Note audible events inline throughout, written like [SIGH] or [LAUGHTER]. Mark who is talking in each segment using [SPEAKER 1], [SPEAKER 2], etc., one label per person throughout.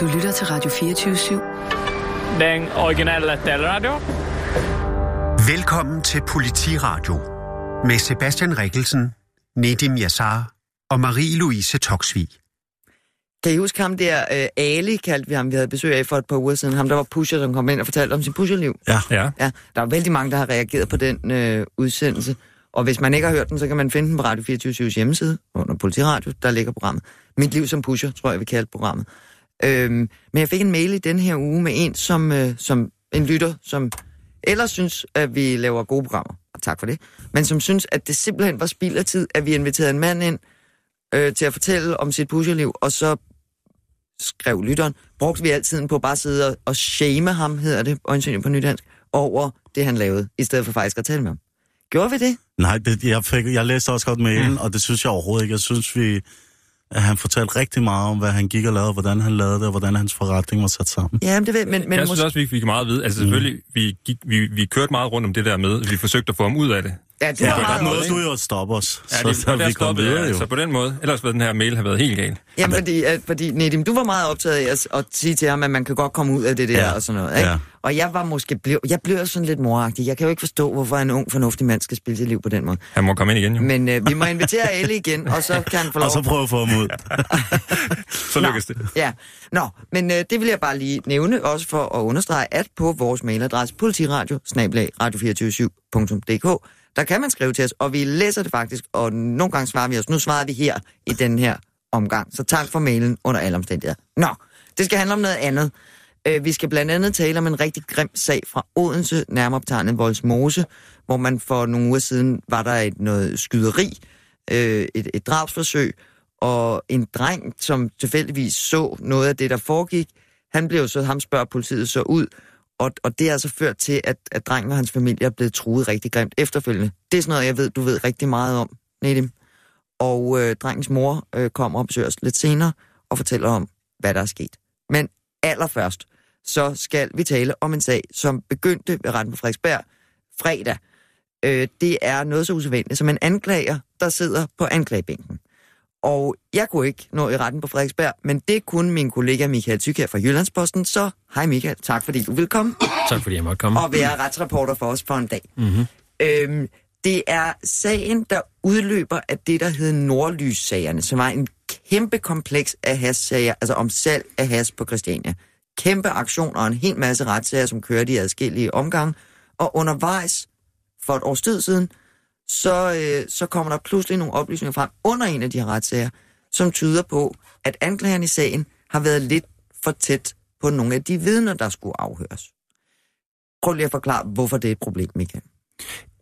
[SPEAKER 1] Du lytter til Radio 24-7.
[SPEAKER 2] Den originale taleradio.
[SPEAKER 3] Velkommen til Politiradio med Sebastian Rikkelsen, Nedim Yassar og Marie-Louise Toksvig.
[SPEAKER 4] Kan I huske ham der, uh, Ali kaldte vi ham, vi havde besøg af for et par uger siden, ham der var pusher, som kom ind og fortalte om sin pusherliv?
[SPEAKER 5] Ja.
[SPEAKER 2] Ja.
[SPEAKER 4] Ja, der er vældig mange, der har reageret på den øh, udsendelse. Og hvis man ikke har hørt den, så kan man finde den på Radio 24 hjemmeside, under Politiradio, der ligger programmet. Mit liv som pusher, tror jeg, vi kalder programmet. Øhm, men jeg fik en mail i den her uge med en, som, øh, som en lytter, som ellers synes, at vi laver gode programmer. Og tak for det. Men som synes, at det simpelthen var spild af tid, at vi inviterede en mand ind øh, til at fortælle om sit pusherliv, og så skrev lytteren, brugte vi altid på at bare sidde og, og shame ham, hedder det, øjensynligt på nydansk, over det, han lavede, i stedet for faktisk at tale med ham. Gjorde vi det?
[SPEAKER 5] Nej, det, jeg, fik, jeg læste også godt mailen, ja. og det synes jeg overhovedet ikke. Jeg synes, vi, at han fortalte rigtig meget om, hvad han gik og lavede, hvordan han lavede det, og hvordan hans forretning var sat sammen.
[SPEAKER 4] Ja, men det ved, men, men
[SPEAKER 6] jeg synes også, vi fik meget at vide. Altså selvfølgelig, vi, gik, vi, vi kørte meget rundt om det der med, vi forsøgte at få ham ud af det.
[SPEAKER 4] Ja, det
[SPEAKER 5] Ja,
[SPEAKER 4] var
[SPEAKER 5] der
[SPEAKER 4] meget
[SPEAKER 5] nåede du jo at stoppe os,
[SPEAKER 6] Ja,
[SPEAKER 5] så,
[SPEAKER 6] det,
[SPEAKER 5] så
[SPEAKER 6] der
[SPEAKER 5] vi kom videre jo.
[SPEAKER 6] Så på den måde, ellers ville den her mail have været helt gal.
[SPEAKER 4] Jamen, fordi, at, fordi Nedim, du var meget optaget af at, at sige til ham, at man kan godt komme ud af det der
[SPEAKER 5] Ja,
[SPEAKER 4] og sådan noget. Ikke?
[SPEAKER 5] ja.
[SPEAKER 4] Og jeg var måske blev, jeg blev sådan lidt moragtig. Jeg kan jo ikke forstå, hvorfor en ung, fornuftig mand skal spille sit liv på den måde.
[SPEAKER 6] Han må komme ind igen, jo.
[SPEAKER 4] Men øh, vi må invitere [LAUGHS] Elle igen, og så kan han få lov
[SPEAKER 5] Og så prøve at få ham ud. [LAUGHS]
[SPEAKER 6] Så lykkes det.
[SPEAKER 4] Ja, nå, men øh, det vil jeg bare lige nævne, også for at understrege, at på vores mailadresse politiradio, radio247.dk, der kan man skrive til os, og vi læser det faktisk, og nogle gange svarer vi os. Nu svarer vi her i den her omgang, så tak for mailen under alle omstændigheder. Nå, det skal handle om noget andet. Øh, vi skal blandt andet tale om en rigtig grim sag fra Odense, nærmere optegnet Voldsmose, hvor man for nogle uger siden var der et noget skyderi, øh, et, et drabsforsøg, og en dreng, som tilfældigvis så noget af det, der foregik, han blev så, ham spørger politiet så ud, og, og det har altså ført til, at, at drengen og hans familie er blevet truet rigtig grimt efterfølgende. Det er sådan noget, jeg ved, du ved rigtig meget om, Nedim. Og øh, drengens mor øh, kommer og besøger os lidt senere og fortæller om, hvad der er sket. Men allerførst, så skal vi tale om en sag, som begyndte ved retten på Frederiksberg fredag. Øh, det er noget så usædvanligt som en anklager, der sidder på anklagebænken. Og jeg kunne ikke nå i retten på Frederiksberg, men det kunne min kollega Michael Tyk her fra Jyllandsposten. Så hej Michael, tak fordi du vil komme
[SPEAKER 2] Tak fordi jeg måtte komme.
[SPEAKER 4] og være retsreporter for os for en dag.
[SPEAKER 2] Mm-hmm.
[SPEAKER 4] Øhm, det er sagen, der udløber af det, der hed Nordlys-sagerne, som var en kæmpe kompleks af hash-sager, altså om salg af hash på Christiania. Kæmpe aktion og en hel masse retssager, som kørte i adskillige omgange. Og undervejs, for et års tid siden, så, øh, så kommer der pludselig nogle oplysninger frem under en af de her retssager, som tyder på, at anklageren i sagen har været lidt for tæt på nogle af de vidner, der skulle afhøres. Prøv lige at forklare, hvorfor det er et problem, Michael.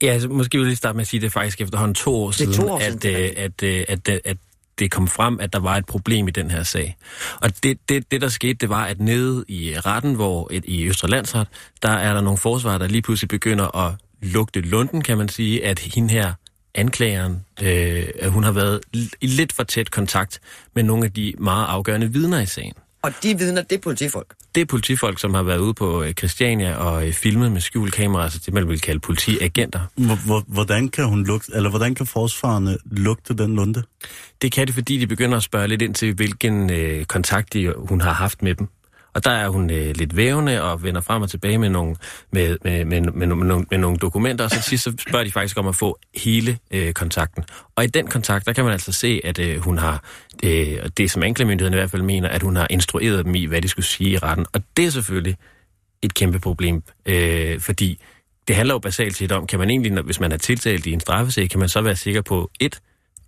[SPEAKER 2] Ja, altså, måske vil jeg lige starte med at sige, at det er faktisk efterhånden to år siden,
[SPEAKER 4] to år siden,
[SPEAKER 2] at, øh, at, øh, at, at, at det kom frem, at der var et problem i den her sag. Og det, det, det der skete, det var, at nede i retten, hvor et, i Østre Landsret, der er der nogle forsvarer, der lige pludselig begynder at lugte lunden, kan man sige, at hende her, anklageren, øh, at hun har været i lidt for tæt kontakt med nogle af de meget afgørende vidner i sagen.
[SPEAKER 4] Og de vidner, det er politifolk.
[SPEAKER 2] Det er politifolk, som har været ude på øh, Christiania og øh, filmet med skjult kamera, altså det man vil kalde politiagenter.
[SPEAKER 5] Hvor- hvor- Hvordan kan hun lugte, eller hvordan kan forsvarerne lugte den lunde?
[SPEAKER 2] Det kan det, fordi de begynder at spørge lidt ind til, hvilken øh, kontakt de, hun har haft med dem. Og der er hun øh, lidt vævende og vender frem og tilbage med nogle, med, med, med, med, med, nogle, med nogle dokumenter, og så til sidst så spørger de faktisk om at få hele øh, kontakten. Og i den kontakt, der kan man altså se, at øh, hun har, øh, det som anklagemyndigheden i hvert fald mener, at hun har instrueret dem i, hvad de skulle sige i retten. Og det er selvfølgelig et kæmpe problem, øh, fordi det handler jo basalt set om, kan man egentlig, når- hvis man er tiltalt i en straffesag, kan man så være sikker på, et,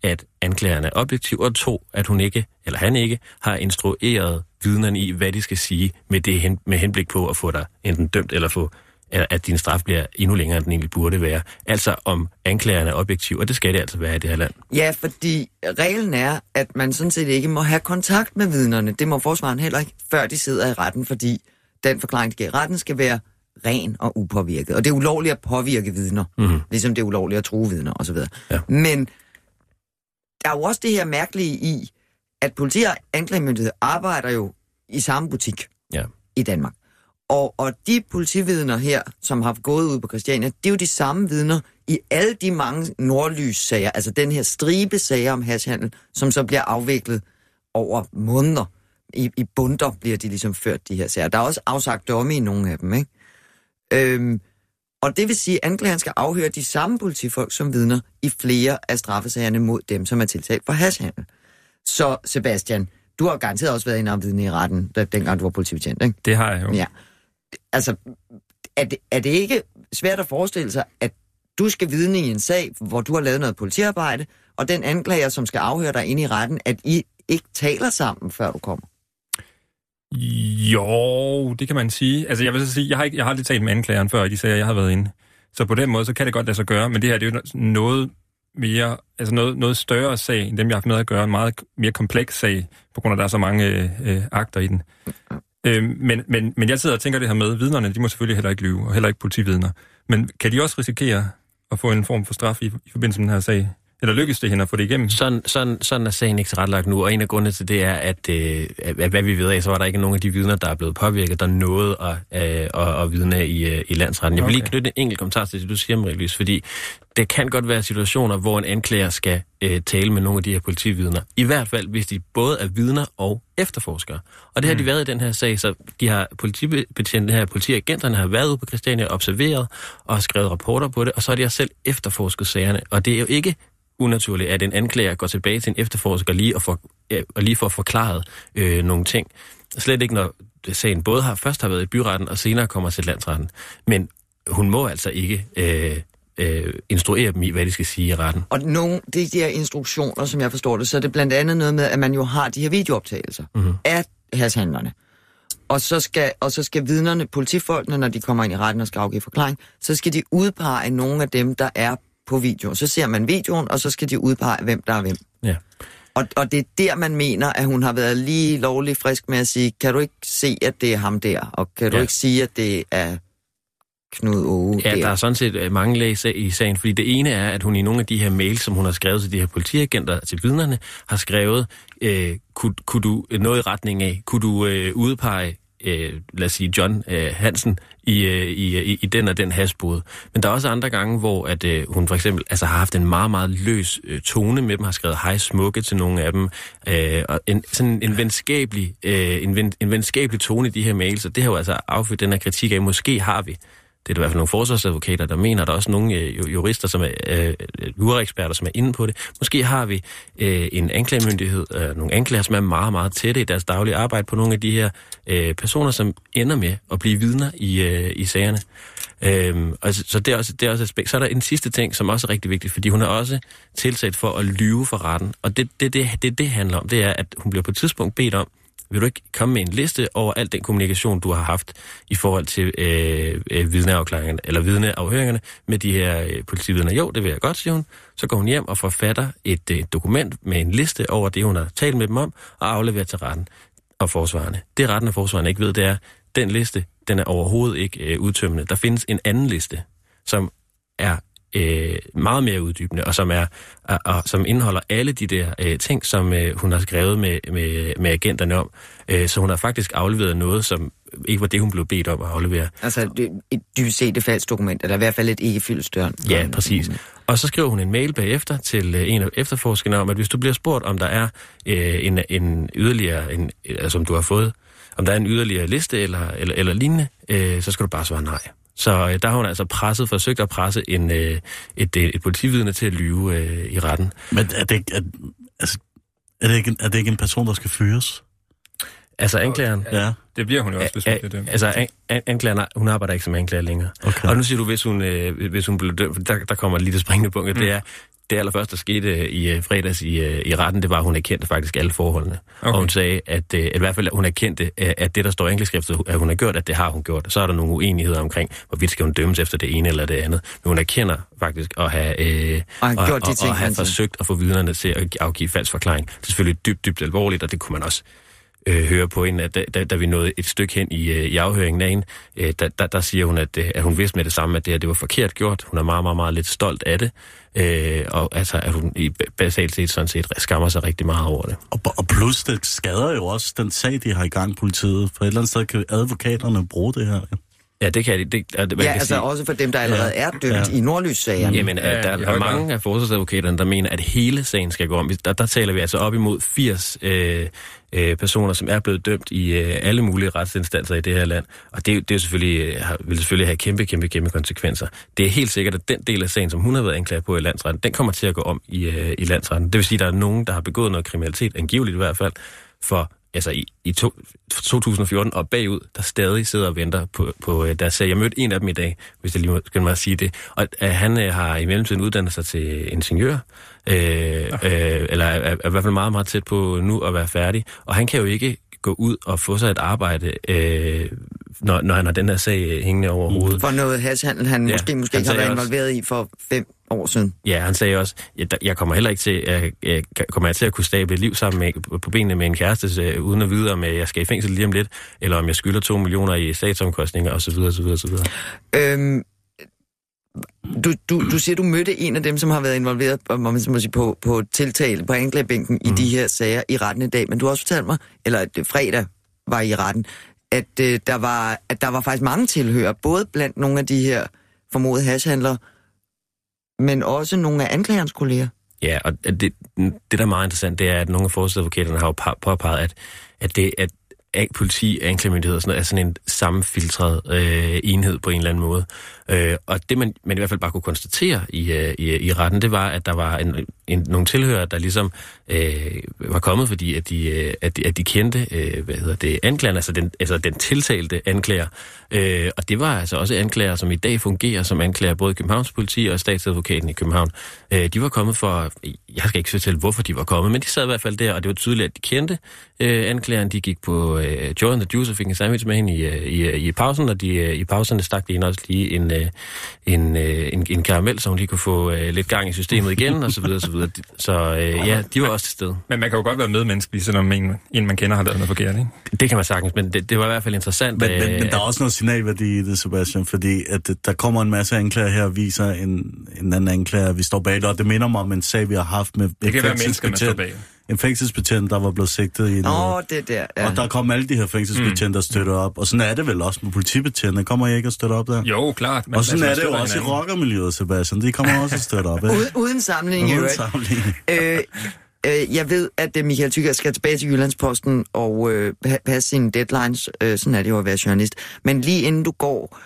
[SPEAKER 2] at anklageren er objektiv, og to, at hun ikke, eller han ikke, har instrueret vidnerne i, hvad de skal sige med, det, hen- med henblik på at få dig enten dømt, eller få, at din straf bliver endnu længere, end den egentlig burde være. Altså om anklageren er objektiv, og det skal det altså være i det her land.
[SPEAKER 4] Ja, fordi reglen er, at man sådan set ikke må have kontakt med vidnerne. Det må forsvaren heller ikke, før de sidder i retten, fordi den forklaring, de giver i retten, skal være ren og upåvirket. Og det er ulovligt at påvirke vidner,
[SPEAKER 2] Mhm.
[SPEAKER 4] ligesom det er ulovligt at true vidner osv.
[SPEAKER 2] Ja.
[SPEAKER 4] Men der er jo også det her mærkelige i, at politi og anklagemyndighed arbejder jo i samme butik
[SPEAKER 2] Ja.
[SPEAKER 4] i Danmark. Og, og de politividner her, som har gået ud på Christiania, det er jo de samme vidner i alle de mange nordlyssager, altså den her stribe sager om hashhandel, som så bliver afviklet over måneder i, i bunder bliver de ligesom ført, de her sager. Der er også afsagt domme i nogle af dem, ikke? Øhm, og det vil sige, at anklageren skal afhøre de samme politifolk som vidner i flere af straffesagerne mod dem, som er tiltalt for hashhandel. Så Sebastian, du har garanteret også været inde og vidne i retten, da, dengang du var politibetjent, ikke?
[SPEAKER 6] Det har jeg jo.
[SPEAKER 4] Ja. Altså, er det, er det ikke svært at forestille sig, at du skal vidne i en sag, hvor du har lavet noget politiarbejde, og den anklager, som skal afhøre dig ind i retten, at I ikke taler sammen, før du kommer?
[SPEAKER 6] Jo, det kan man sige. Altså, jeg vil så sige, jeg har, ikke, jeg har aldrig talt med anklageren før de de at jeg har været inde. Så på den måde, så kan det godt lade sig gøre, men det her det er jo noget mere, altså noget, noget større sag, end dem, jeg har haft med at gøre. En meget mere kompleks sag, på grund af, at der er så mange øh, øh akter i den. Øh, men, men, men jeg sidder og tænker det her med, vidnerne, de må selvfølgelig heller ikke lyve, og heller ikke politividner. Men kan de også risikere at få en form for straf i, i forbindelse med den her sag? Eller lykkes det hende at få det igennem?
[SPEAKER 2] Sådan, sådan, sådan er sagen ikke retlagt nu, og en af grundene til det er, at, øh, at hvad vi ved af, så var der ikke nogen af de vidner, der er blevet påvirket, der nåede at, øh, at, at vidne i, øh, i landsretten. Jeg vil
[SPEAKER 6] Okay.
[SPEAKER 2] lige knytte en enkelt kommentar til det, du siger, marie fordi det kan godt være situationer, hvor en anklager skal øh, tale med nogle af de her politividner. I hvert fald, hvis de både er vidner og efterforskere. Og det har de været i den her sag, så de har politibetjente, her politiagenterne har været ude på Christiania, observeret og har skrevet rapporter på det, og så har de også selv efterforsket sagerne. Og det er jo ikke unaturligt, at en anklager går tilbage til en efterforsker lige og, for, og lige får forklaret øh, nogle ting. Slet ikke, når sagen både har, først har været i byretten, og senere kommer til landsretten. Men hun må altså ikke øh, øh, instruere dem i, hvad de skal sige i retten.
[SPEAKER 4] Og nogle, er de her instruktioner, som jeg forstår det, så er det blandt andet noget med, at man jo har de her videooptagelser
[SPEAKER 2] Mhm.
[SPEAKER 4] mm-hmm. af hashandlerne. Og så, skal, og så skal vidnerne, politifolkene, når de kommer ind i retten og skal afgive forklaring, så skal de udpege nogle af dem, der er på video. Så ser man videoen, og så skal de udpege, hvem der er hvem.
[SPEAKER 2] Ja.
[SPEAKER 4] Og, og det er der, man mener, at hun har været lige lovlig frisk med at sige, kan du ikke se, at det er ham der? Og kan du
[SPEAKER 2] Ja.
[SPEAKER 4] ikke sige, at det er Knud Åge
[SPEAKER 2] Ja,
[SPEAKER 4] der?
[SPEAKER 2] der er sådan set øh, mange lag i sagen, fordi det ene er, at hun i nogle af de her mails, som hun har skrevet til de her politiagenter, til vidnerne, har skrevet, øh, kunne, kunne du noget i retning af, kunne du øh, udpege, øh, lad os sige, John øh, Hansen i, øh, i, øh, i, i den og den hasbode. Men der er også andre gange, hvor at, øh, hun for eksempel altså, har haft en meget, meget løs øh, tone med dem, har skrevet hej smukke til nogle af dem, øh, og en, sådan en venskabelig, øh, en, ven, en venskabelig tone i de her mails, og det har jo altså affødt den her kritik af, måske har vi det er der i hvert fald nogle forsvarsadvokater, der mener, der er også nogle øh, jurister, som er øh, øh, juraeksperter, som er inde på det. Måske har vi øh, en anklagemyndighed, øh, nogle anklager, som er meget, meget tætte i deres daglige arbejde på nogle af de her øh, personer, som ender med at blive vidner i, øh, i sagerne. Øh, og så, så det er også, det er også et aspekt. Så er der en sidste ting, som også er rigtig vigtig, fordi hun er også tiltalt for at lyve for retten. Og det, det, det, det, det handler om, det er, at hun bliver på et tidspunkt bedt om, vil du ikke komme med en liste over al den kommunikation, du har haft i forhold til øh, øh, vidneafklaringerne, eller vidneafhøringerne med de her øh, politividner? Jo, det vil jeg godt, siger hun. Så går hun hjem og forfatter et øh, dokument med en liste over det, hun har talt med dem om, og afleverer til retten og forsvarerne. Det retten og forsvarerne ikke ved, det er, den liste, den er overhovedet ikke øh, udtømmende. Der findes en anden liste, som er øh, meget mere uddybende, og som er og, og, som indeholder alle de der øh, ting, som øh, hun har skrevet med, med, med agenterne om. Øh, så hun har faktisk afleveret noget, som ikke var det, hun blev bedt om at aflevere.
[SPEAKER 4] Altså, det, et dybest set et falsk dokument, eller i hvert fald et ikke fyldestørende.
[SPEAKER 2] Ja, præcis. Og så skriver hun en mail bagefter til øh, en af efterforskerne om, at hvis du bliver spurgt, om der er øh, en, en yderligere, en, altså om du har fået, om der er en yderligere liste eller, eller, eller lignende, øh, så skal du bare svare nej. Så øh, der har hun altså presset, forsøgt at presse en, øh, et, et, et politividne til at lyve øh, i retten.
[SPEAKER 5] Men er det, ikke- er, altså, er, det ikke, er det ikke en person, der skal fyres?
[SPEAKER 2] Altså anklageren...
[SPEAKER 5] Ja.
[SPEAKER 6] Det bliver hun jo også, hvis hun bliver dømt.
[SPEAKER 2] Altså, an, an, anklageren, hun arbejder ikke som anklager længere.
[SPEAKER 5] Okay.
[SPEAKER 2] Og nu siger du, hvis hun, øh, hvis hun blev dømt, der, der kommer lige det springende punkt, mm. det er, det allerførste, der skete øh, i øh, fredags i, øh, i retten, det var, at hun erkendte faktisk alle forholdene. Okay. Og hun sagde, at, at i hvert fald, at hun erkendte, at det, der står i anklageskriftet, at hun har gjort, at det har hun gjort. Så er der nogle uenigheder omkring, hvorvidt skal hun dømmes efter det ene eller det andet. Men hun erkender faktisk at have, øh,
[SPEAKER 4] Og
[SPEAKER 2] og,
[SPEAKER 4] gjort de
[SPEAKER 2] og,
[SPEAKER 4] ting,
[SPEAKER 2] og have
[SPEAKER 4] siger.
[SPEAKER 2] forsøgt at få vidnerne til at afgive falsk forklaring. Det er selvfølgelig dybt, dybt alvorligt, og det kunne man også øh, høre på hende, at da, da, da vi nåede et stykke hen i, øh, i afhøringen af hende, øh, der, der, der siger hun, at, øh, at hun vidste med det samme, at det her det var forkert gjort. Hun er meget, meget, meget lidt stolt af det, øh, og altså, at hun i basalt set sådan set skammer sig rigtig meget over det.
[SPEAKER 5] Og, og plus, det skader jo også den sag, de har i gang politiet. For et eller andet sted kan advokaterne bruge det her.
[SPEAKER 2] Ja, det kan de. Det, det, man
[SPEAKER 4] Ja,
[SPEAKER 2] kan
[SPEAKER 4] altså
[SPEAKER 2] sige,
[SPEAKER 4] også for dem, der allerede er dømt
[SPEAKER 5] Ja.
[SPEAKER 4] i Nordlys-sagerne.
[SPEAKER 2] Jamen,
[SPEAKER 6] Ja,
[SPEAKER 2] ja, der er mange af forsvarsadvokaterne, der mener, at hele sagen skal gå om. Der, der taler vi altså op imod 80 øh, øh, personer, som er blevet dømt i øh, alle mulige retsinstanser i det her land. Og det, er det er selvfølgelig, øh, har- vil selvfølgelig have kæmpe, kæmpe, kæmpe konsekvenser. Det er helt sikkert, at den del af sagen, som hun har været anklaget på i landsretten, den kommer til at gå om i, øh, i landsretten. Det vil sige, at der er nogen, der har begået noget kriminalitet, angiveligt i hvert fald, for altså i, i to, 2014 og bagud, der stadig sidder og venter på, på øh, deres sag. Jeg mødte en af dem i dag, hvis jeg lige må, skal mig sige det. Og øh, han øh, har i mellemtiden uddannet sig til ingeniør, øh, øh, eller er, er, i hvert fald meget, meget tæt på nu at være færdig. Og han kan jo ikke gå ud og få sig et arbejde, øh, når, når han har den her sag øh, hængende over hovedet.
[SPEAKER 4] For noget hashhandel, han
[SPEAKER 2] Ja,
[SPEAKER 4] måske, måske
[SPEAKER 2] han
[SPEAKER 4] ikke har været
[SPEAKER 2] også-
[SPEAKER 4] involveret i for fem år siden.
[SPEAKER 2] Ja, han sagde også, jeg, jeg kommer heller ikke til, jeg, jeg, kommer jeg til at kunne stable et liv sammen med, på benene med en kæreste, øh, uden at vide, om øh, jeg skal i fængsel lige om lidt, eller om jeg skylder to millioner i statsomkostninger osv. osv., osv.
[SPEAKER 4] Øhm, du, du, du siger, du mødte en af dem, som har været involveret om man må sige, på, på tiltale, på anklagebænken mm. i de her sager i retten i dag. Men du har også fortalt mig, eller at det fredag var i retten, at, øh, der var, at der var faktisk mange tilhører, både blandt nogle af de her formodede hashhandlere, men også nogle af anklagerens kolleger.
[SPEAKER 2] Ja, og det, det, der er meget interessant, det er, at nogle af forsvarsadvokaterne har jo påpeget, at, at det at politi, anklagemyndighed og sådan noget, er sådan en sammenfiltret øh, enhed på en eller anden måde. Øh, og det, man, man i hvert fald bare kunne konstatere i, øh, i, i retten, det var, at der var en, en, nogle tilhører, der ligesom øh, var kommet, fordi at de, øh, at de, at de kendte, øh, hvad hedder det, anklageren, altså den, altså den tiltalte anklager. Øh, og det var altså også anklager, som i dag fungerer som anklager, både i Københavns politi og statsadvokaten i København. Øh, de var kommet for, jeg skal ikke fortælle, hvorfor de var kommet, men de sad i hvert fald der, og det var tydeligt, at de kendte øh, anklageren. De gik på øh, Jordan the Juice og fik en sandwich med hende i, øh, i, i pausen, og de, øh, i pauserne stak de hende også lige en, øh, en, øh, en, en karamel, så hun lige kunne få øh, lidt gang i systemet igen, og så videre, og så videre. Så øh, ja, de var også til stede.
[SPEAKER 6] Men man kan jo godt være medmenneskelig, selvom en, en man kender har lavet noget forkert, ikke?
[SPEAKER 2] Det kan man sagtens, men det, det var i hvert fald interessant.
[SPEAKER 5] Men, men,
[SPEAKER 2] øh,
[SPEAKER 5] men der er også noget signalværdi i det, Sebastian, fordi at øh, der kommer en masse anklager her og viser en, en anden anklager, vi står bag det, og det minder mig om en sag, vi har haft med
[SPEAKER 6] Det kan være mennesker, man står bag.
[SPEAKER 5] En fængselsbetjent, der var blevet sigtet i
[SPEAKER 4] Åh,
[SPEAKER 5] noget.
[SPEAKER 4] det der. Ja.
[SPEAKER 5] Og der kom alle de her fængselsbetjente, der støtter op. Og sådan er det vel også med politibetjente. Kommer I ikke at støtte op der?
[SPEAKER 6] Jo, klart. Men
[SPEAKER 5] og sådan er det jo
[SPEAKER 6] støtter
[SPEAKER 5] også i
[SPEAKER 6] hinanden.
[SPEAKER 5] rockermiljøet, Sebastian. De kommer også at støtte op.
[SPEAKER 4] Uden, uden sammenligning i
[SPEAKER 5] Uden sammenligning.
[SPEAKER 4] øh, øh, jeg ved, at øh, Michael Tykker skal tilbage til Jyllandsposten og øh, pa- passe sine deadlines. Øh, sådan er det jo at være journalist. Men lige inden du går,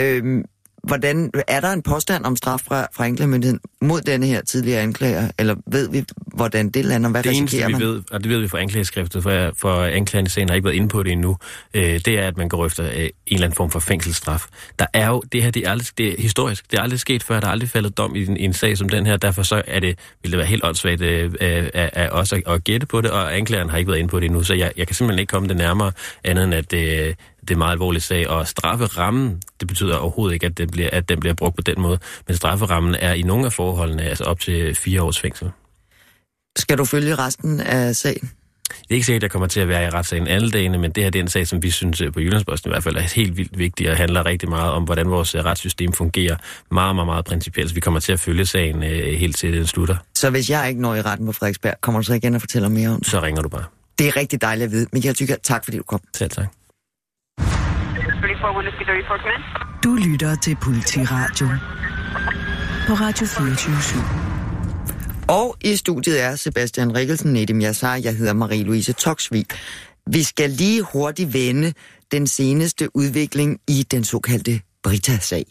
[SPEAKER 4] øh, hvordan, er der en påstand om straf fra, fra anklagemyndigheden mod denne her tidligere anklager? Eller ved vi, hvordan det lander? Hvad
[SPEAKER 2] Det eneste,
[SPEAKER 4] risikerer
[SPEAKER 2] vi
[SPEAKER 4] man?
[SPEAKER 2] ved, og det ved vi fra anklageskriftet, for, for anklageren i sagen har ikke været inde på det endnu, øh, det er, at man går efter øh, en eller anden form for fængselsstraf. Der er jo, det her det er, aldrig, det er historisk, det er aldrig sket før, der er aldrig faldet dom i en, i en sag som den her, derfor så er det, vil det være helt åndssvagt øh, af, af, af os at, at gætte på det, og anklageren har ikke været inde på det endnu, så jeg, jeg kan simpelthen ikke komme det nærmere, andet end at det, det er meget alvorlig sag, og strafferammen, det betyder overhovedet ikke, at, det bliver, at den bliver brugt på den måde, men strafferammen er i nogle af forholdene altså op til fire års fængsel.
[SPEAKER 4] Skal du følge resten af sagen?
[SPEAKER 2] Det er ikke sikkert, at jeg kommer til at være i retssagen alle dagene, men det her det er en sag, som vi synes øh, på Jyllandsposten i hvert fald er helt vildt vigtig og handler rigtig meget om, hvordan vores øh, retssystem fungerer. Meget, meget, meget principielt. Så vi kommer til at følge sagen øh, helt til den slutter.
[SPEAKER 4] Så hvis jeg ikke når i retten på Frederiksberg, kommer du så igen og fortæller mere om det?
[SPEAKER 2] Så ringer du bare.
[SPEAKER 4] Det er rigtig dejligt at vide. Michael Tykker, tak fordi du kom.
[SPEAKER 2] Selv tak.
[SPEAKER 1] Du lytter til Politiradio på Radio 24
[SPEAKER 4] Og i studiet er Sebastian Rikkelsen, Nedim Yassar, jeg hedder Marie-Louise Toksvig. Vi skal lige hurtigt vende den seneste udvikling i den såkaldte Brita-sag.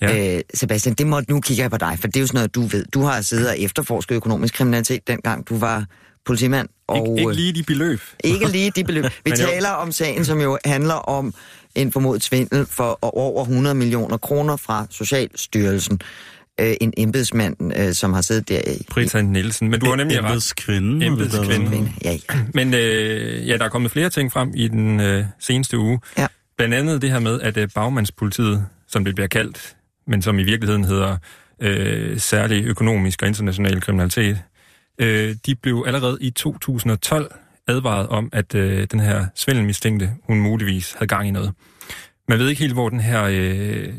[SPEAKER 6] Ja.
[SPEAKER 4] Øh, Sebastian, det må nu kigger jeg på dig, for det er jo sådan noget, du ved. Du har siddet og efterforsket økonomisk kriminalitet, dengang du var politimand. Og,
[SPEAKER 6] Ikke, ikke
[SPEAKER 4] øh,
[SPEAKER 6] lige de beløb.
[SPEAKER 4] ikke lige de beløb. [LAUGHS] Vi taler om sagen, som jo handler om en formodet svindel for over 100 millioner kroner fra Socialstyrelsen. Øh, en embedsmand, øh, som har siddet der i...
[SPEAKER 6] Brita Nielsen. Men du har nemlig ret.
[SPEAKER 5] Embedskvinden.
[SPEAKER 6] Embedskvinde.
[SPEAKER 4] Ja, ja.
[SPEAKER 6] Men øh, ja, der er kommet flere ting frem i den øh, seneste uge.
[SPEAKER 4] Ja.
[SPEAKER 6] Blandt andet det her med, at øh, bagmandspolitiet, som det bliver kaldt, men som i virkeligheden hedder øh, særlig økonomisk og international kriminalitet, øh, de blev allerede i 2012 advaret om, at øh, den her svindelmistænkte, hun muligvis havde gang i noget. Man ved ikke helt, hvor den her, øh,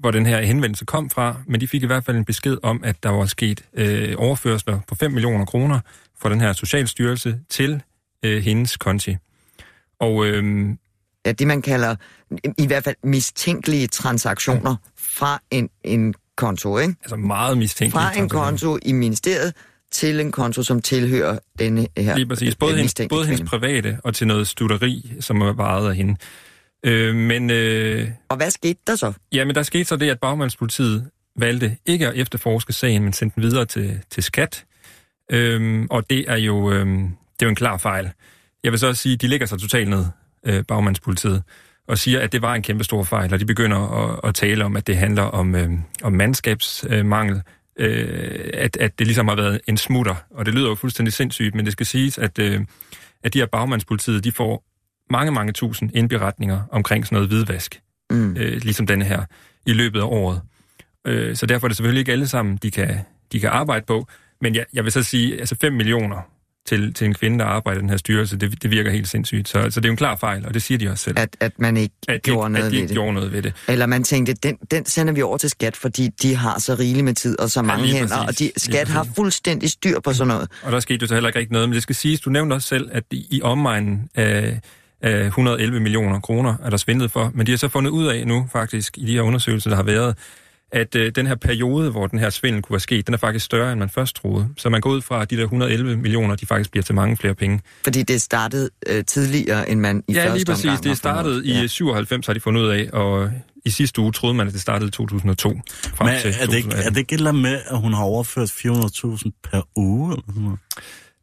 [SPEAKER 6] hvor den her henvendelse kom fra, men de fik i hvert fald en besked om, at der var sket øh, overførsler på 5 millioner kroner fra den her socialstyrelse til øh, hendes konti. Og øh,
[SPEAKER 4] ja, det, man kalder i hvert fald mistænkelige transaktioner fra en, en konto, ikke?
[SPEAKER 6] Altså meget mistænkeligt.
[SPEAKER 4] Fra en konto i ministeriet til en konto, som tilhører denne her
[SPEAKER 6] Lige præcis. Både,
[SPEAKER 4] øh,
[SPEAKER 6] hendes,
[SPEAKER 4] mistænkte
[SPEAKER 6] både hendes private og til noget studeri, som var varet af hende. Øh, men øh,
[SPEAKER 4] Og hvad skete der så?
[SPEAKER 6] ja, men der skete så det, at bagmandspolitiet valgte ikke at efterforske sagen, men sendte den videre til, til skat. Øhm, og det er jo øhm, det er jo en klar fejl. Jeg vil så også sige, at de ligger sig totalt ned, øh, bagmandspolitiet, og siger, at det var en kæmpe stor fejl, og de begynder at, at tale om, at det handler om, øh, om mandskabsmangel, øh, at, at det ligesom har været en smutter, og det lyder jo fuldstændig sindssygt, men det skal siges, at, øh, at de her bagmandspolitiet, de får mange, mange tusind indberetninger omkring sådan noget hvidvask,
[SPEAKER 4] Mm.
[SPEAKER 6] øh, ligesom denne her, i løbet af året. Øh, så derfor er det selvfølgelig ikke alle sammen, de kan, de kan arbejde på. Men jeg, jeg vil så sige, altså 5 millioner til, til en kvinde, der arbejder i den her styrelse, det, det virker helt sindssygt. Så, så det er jo en klar fejl, og det siger de også selv.
[SPEAKER 4] At, at man ikke
[SPEAKER 6] at de,
[SPEAKER 4] gjorde noget
[SPEAKER 6] at de
[SPEAKER 4] ved
[SPEAKER 6] ikke
[SPEAKER 4] det.
[SPEAKER 6] gjorde noget ved det.
[SPEAKER 4] Eller man tænkte, den, den sender vi over til skat, fordi de har så rigeligt med tid og så mange
[SPEAKER 6] lige
[SPEAKER 4] hænder, og de, skat har fuldstændig styr på sådan noget.
[SPEAKER 6] Og der skete jo så heller ikke rigtig noget, men det skal siges, du nævnte også selv, at i, i omegnen af, af 111 millioner kroner er der svindlet for, men de har så fundet ud af nu faktisk, i de her undersøgelser, der har været, at øh, den her periode, hvor den her svindel kunne være sket, den er faktisk større, end man først troede. Så man går ud fra, at de der 111 millioner, de faktisk bliver til mange flere penge.
[SPEAKER 4] Fordi det startede øh, tidligere, end man i
[SPEAKER 6] ja,
[SPEAKER 4] første
[SPEAKER 6] lige præcis. Det startede i
[SPEAKER 4] Ja.
[SPEAKER 6] ja. 97, har de fundet ud af, og i sidste uge troede man, at det startede i 2002. Frem
[SPEAKER 5] Men
[SPEAKER 6] til
[SPEAKER 5] er det, ikke,
[SPEAKER 6] 2018.
[SPEAKER 5] er det ikke et med, at hun har overført 400.000 per uge? Eller sådan noget?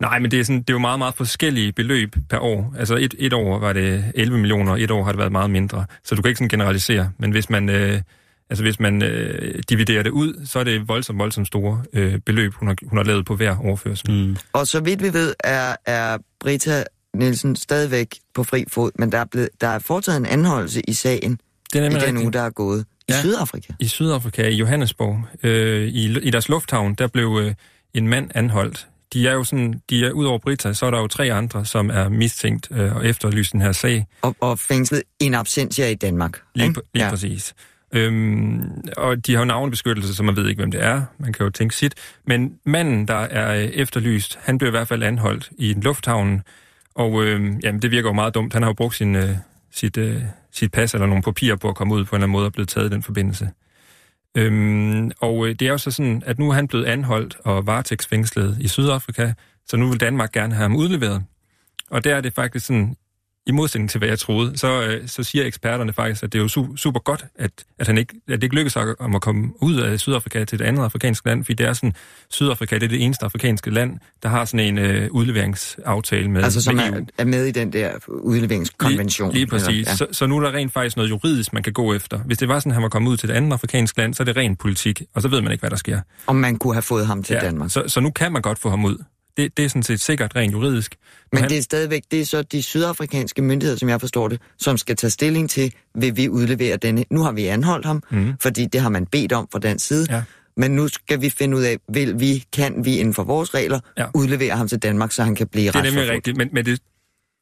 [SPEAKER 6] Nej, men det er, sådan, det er jo meget, meget forskellige beløb per år. Altså et, et år var det 11 millioner, et år har det været meget mindre. Så du kan ikke sådan generalisere. Men hvis man, øh, altså hvis man øh, dividerer det ud, så er det voldsomt, voldsomt store øh, beløb, hun har, hun har lavet på hver overførsel. Mm.
[SPEAKER 4] Og så vidt vi ved, er, er Brita Nielsen stadigvæk på fri fod, men der er, blevet, der er foretaget en anholdelse i sagen
[SPEAKER 6] Det er
[SPEAKER 4] i den
[SPEAKER 6] rigtigt.
[SPEAKER 4] uge, der er gået i
[SPEAKER 6] Ja.
[SPEAKER 4] Sydafrika.
[SPEAKER 6] I Sydafrika, i Johannesborg, øh, i, i deres lufthavn, der blev øh, en mand anholdt. De er jo sådan, de er ud over Brita, så er der jo tre andre, som er mistænkt øh, og efterlyst den her sag.
[SPEAKER 4] Og, og fængslet in absentia i Danmark.
[SPEAKER 6] Lige,
[SPEAKER 4] ikke?
[SPEAKER 6] lige ja. præcis. Øhm, og de har jo navnbeskyttelse, så man ved ikke, hvem det er. Man kan jo tænke sit. Men manden, der er øh, efterlyst, han blev i hvert fald anholdt i en lufthavn. Og øhm, jamen, det virker jo meget dumt. Han har jo brugt sin, øh, sit, øh, sit pas eller nogle papirer på at komme ud på en eller anden måde og blevet taget i den forbindelse. Øhm, og øh, det er jo så sådan, at nu er han blevet anholdt og varetægtsfængslet i Sydafrika, så nu vil Danmark gerne have ham udleveret. Og der er det faktisk sådan, i modsætning til, hvad jeg troede, så, øh, så siger eksperterne faktisk, at det er jo su- super godt, at, at, han ikke, at det ikke lykkes om at komme ud af Sydafrika til et andet afrikansk land, fordi det er sådan, Sydafrika det er det eneste afrikanske land, der har sådan en øh, udleveringsaftale med,
[SPEAKER 4] Altså som
[SPEAKER 6] med
[SPEAKER 4] er, er med i den der udleveringskonvention.
[SPEAKER 6] Lige, lige præcis.
[SPEAKER 4] Eller,
[SPEAKER 6] ja. så, så nu er der rent faktisk noget juridisk, man kan gå efter. Hvis det var sådan, at han var kommet ud til et andet afrikansk land, så er det ren politik, og så ved man ikke, hvad der sker.
[SPEAKER 4] Om man kunne have fået ham til
[SPEAKER 6] ja,
[SPEAKER 4] Danmark.
[SPEAKER 6] Så, så nu kan man godt få ham ud. Det, det er sådan set sikkert rent juridisk.
[SPEAKER 4] Men
[SPEAKER 6] han-
[SPEAKER 4] det er stadigvæk, det er så de sydafrikanske myndigheder, som jeg forstår det, som skal tage stilling til, vil vi udlevere denne. Nu har vi anholdt ham, mm. fordi det har man bedt om fra den side.
[SPEAKER 6] Ja.
[SPEAKER 4] Men nu skal vi finde ud af, vil vi, kan vi inden for vores regler
[SPEAKER 6] Ja.
[SPEAKER 4] udlevere ham til Danmark, så han kan blive
[SPEAKER 6] Det er nemlig
[SPEAKER 4] retsforfulgt.
[SPEAKER 6] rigtigt, men, men det,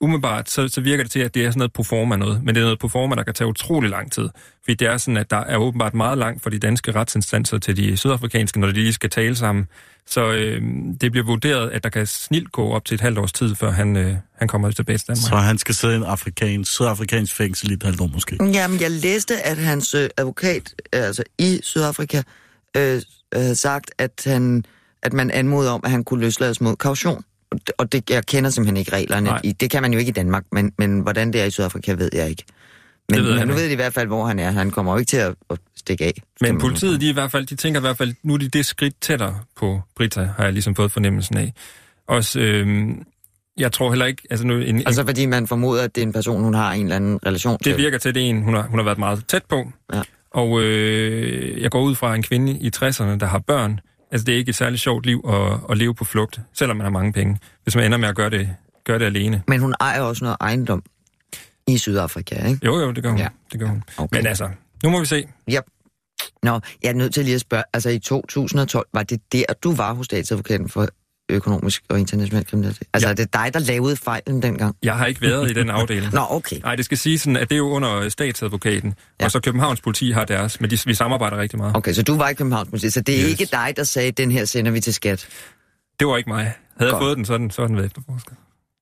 [SPEAKER 6] umiddelbart, så, så virker det til, at det er sådan noget proforma noget, men det er noget proforma, der kan tage utrolig lang tid. Fordi det er sådan, at der er åbenbart meget langt fra de danske retsinstanser til de sydafrikanske, når de lige skal tale sammen. Så øh, det bliver vurderet, at der kan snilt gå op til et halvt års tid, før han, øh, han kommer tilbage til Danmark.
[SPEAKER 5] Så han skal sidde i en afrikansk, sydafrikansk fængsel i et halvt år måske.
[SPEAKER 4] Jamen, jeg læste, at hans øh, advokat, altså i Sydafrika, øh, havde sagt, at, han, at man anmodede om, at han kunne løslades mod kaution. Og det- jeg kender simpelthen ikke reglerne.
[SPEAKER 6] Nej.
[SPEAKER 4] I, det kan man jo ikke i Danmark, men, men hvordan det er i Sydafrika, ved jeg ikke. Men,
[SPEAKER 6] Det ved
[SPEAKER 4] men nu ved de i hvert fald, hvor han er. Han kommer jo ikke til at, at stikke af.
[SPEAKER 6] Men politiet, de, i hvert fald, de tænker i hvert fald, nu er de det skridt tættere på Brita, har jeg ligesom fået fornemmelsen af. Også, øh, jeg tror heller ikke, altså nu, en, en,
[SPEAKER 4] Altså fordi man formoder, at det er en person, hun har en eller anden relation til.
[SPEAKER 6] det virker til, at det er en, hun har, hun har været meget tæt på.
[SPEAKER 4] Ja.
[SPEAKER 6] Og øh, jeg går ud fra en kvinde i 60'erne, der har børn. Altså det er ikke et særligt sjovt liv at, at leve på flugt, selvom man har mange penge, hvis man ender med at gøre det, gøre det alene.
[SPEAKER 4] Men hun ejer også noget ejendom i Sydafrika, ikke?
[SPEAKER 6] Jo, jo, det gør hun.
[SPEAKER 4] Ja.
[SPEAKER 6] Det gør hun.
[SPEAKER 4] Okay.
[SPEAKER 6] Men altså, nu må vi se.
[SPEAKER 4] Ja. Nå, jeg er nødt til lige at spørge, altså i 2012, var det der, du var hos statsadvokaten for økonomisk og international kriminalitet? Altså
[SPEAKER 6] Ja.
[SPEAKER 4] er det dig, der lavede fejlen dengang?
[SPEAKER 6] Jeg har ikke været i den [LAUGHS] afdeling.
[SPEAKER 4] Nå, okay.
[SPEAKER 6] Nej, det skal sige sådan, at det er jo under statsadvokaten,
[SPEAKER 4] Ja.
[SPEAKER 6] og så Københavns politi har deres, men de, vi samarbejder rigtig meget.
[SPEAKER 4] Okay, så du var i Københavns Politi, så det er yes. Ikke dig, der sagde, den her sender vi til skat.
[SPEAKER 6] Det var ikke mig. Havde
[SPEAKER 4] Godt.
[SPEAKER 6] jeg fået den, så den, så er den været efterforsket.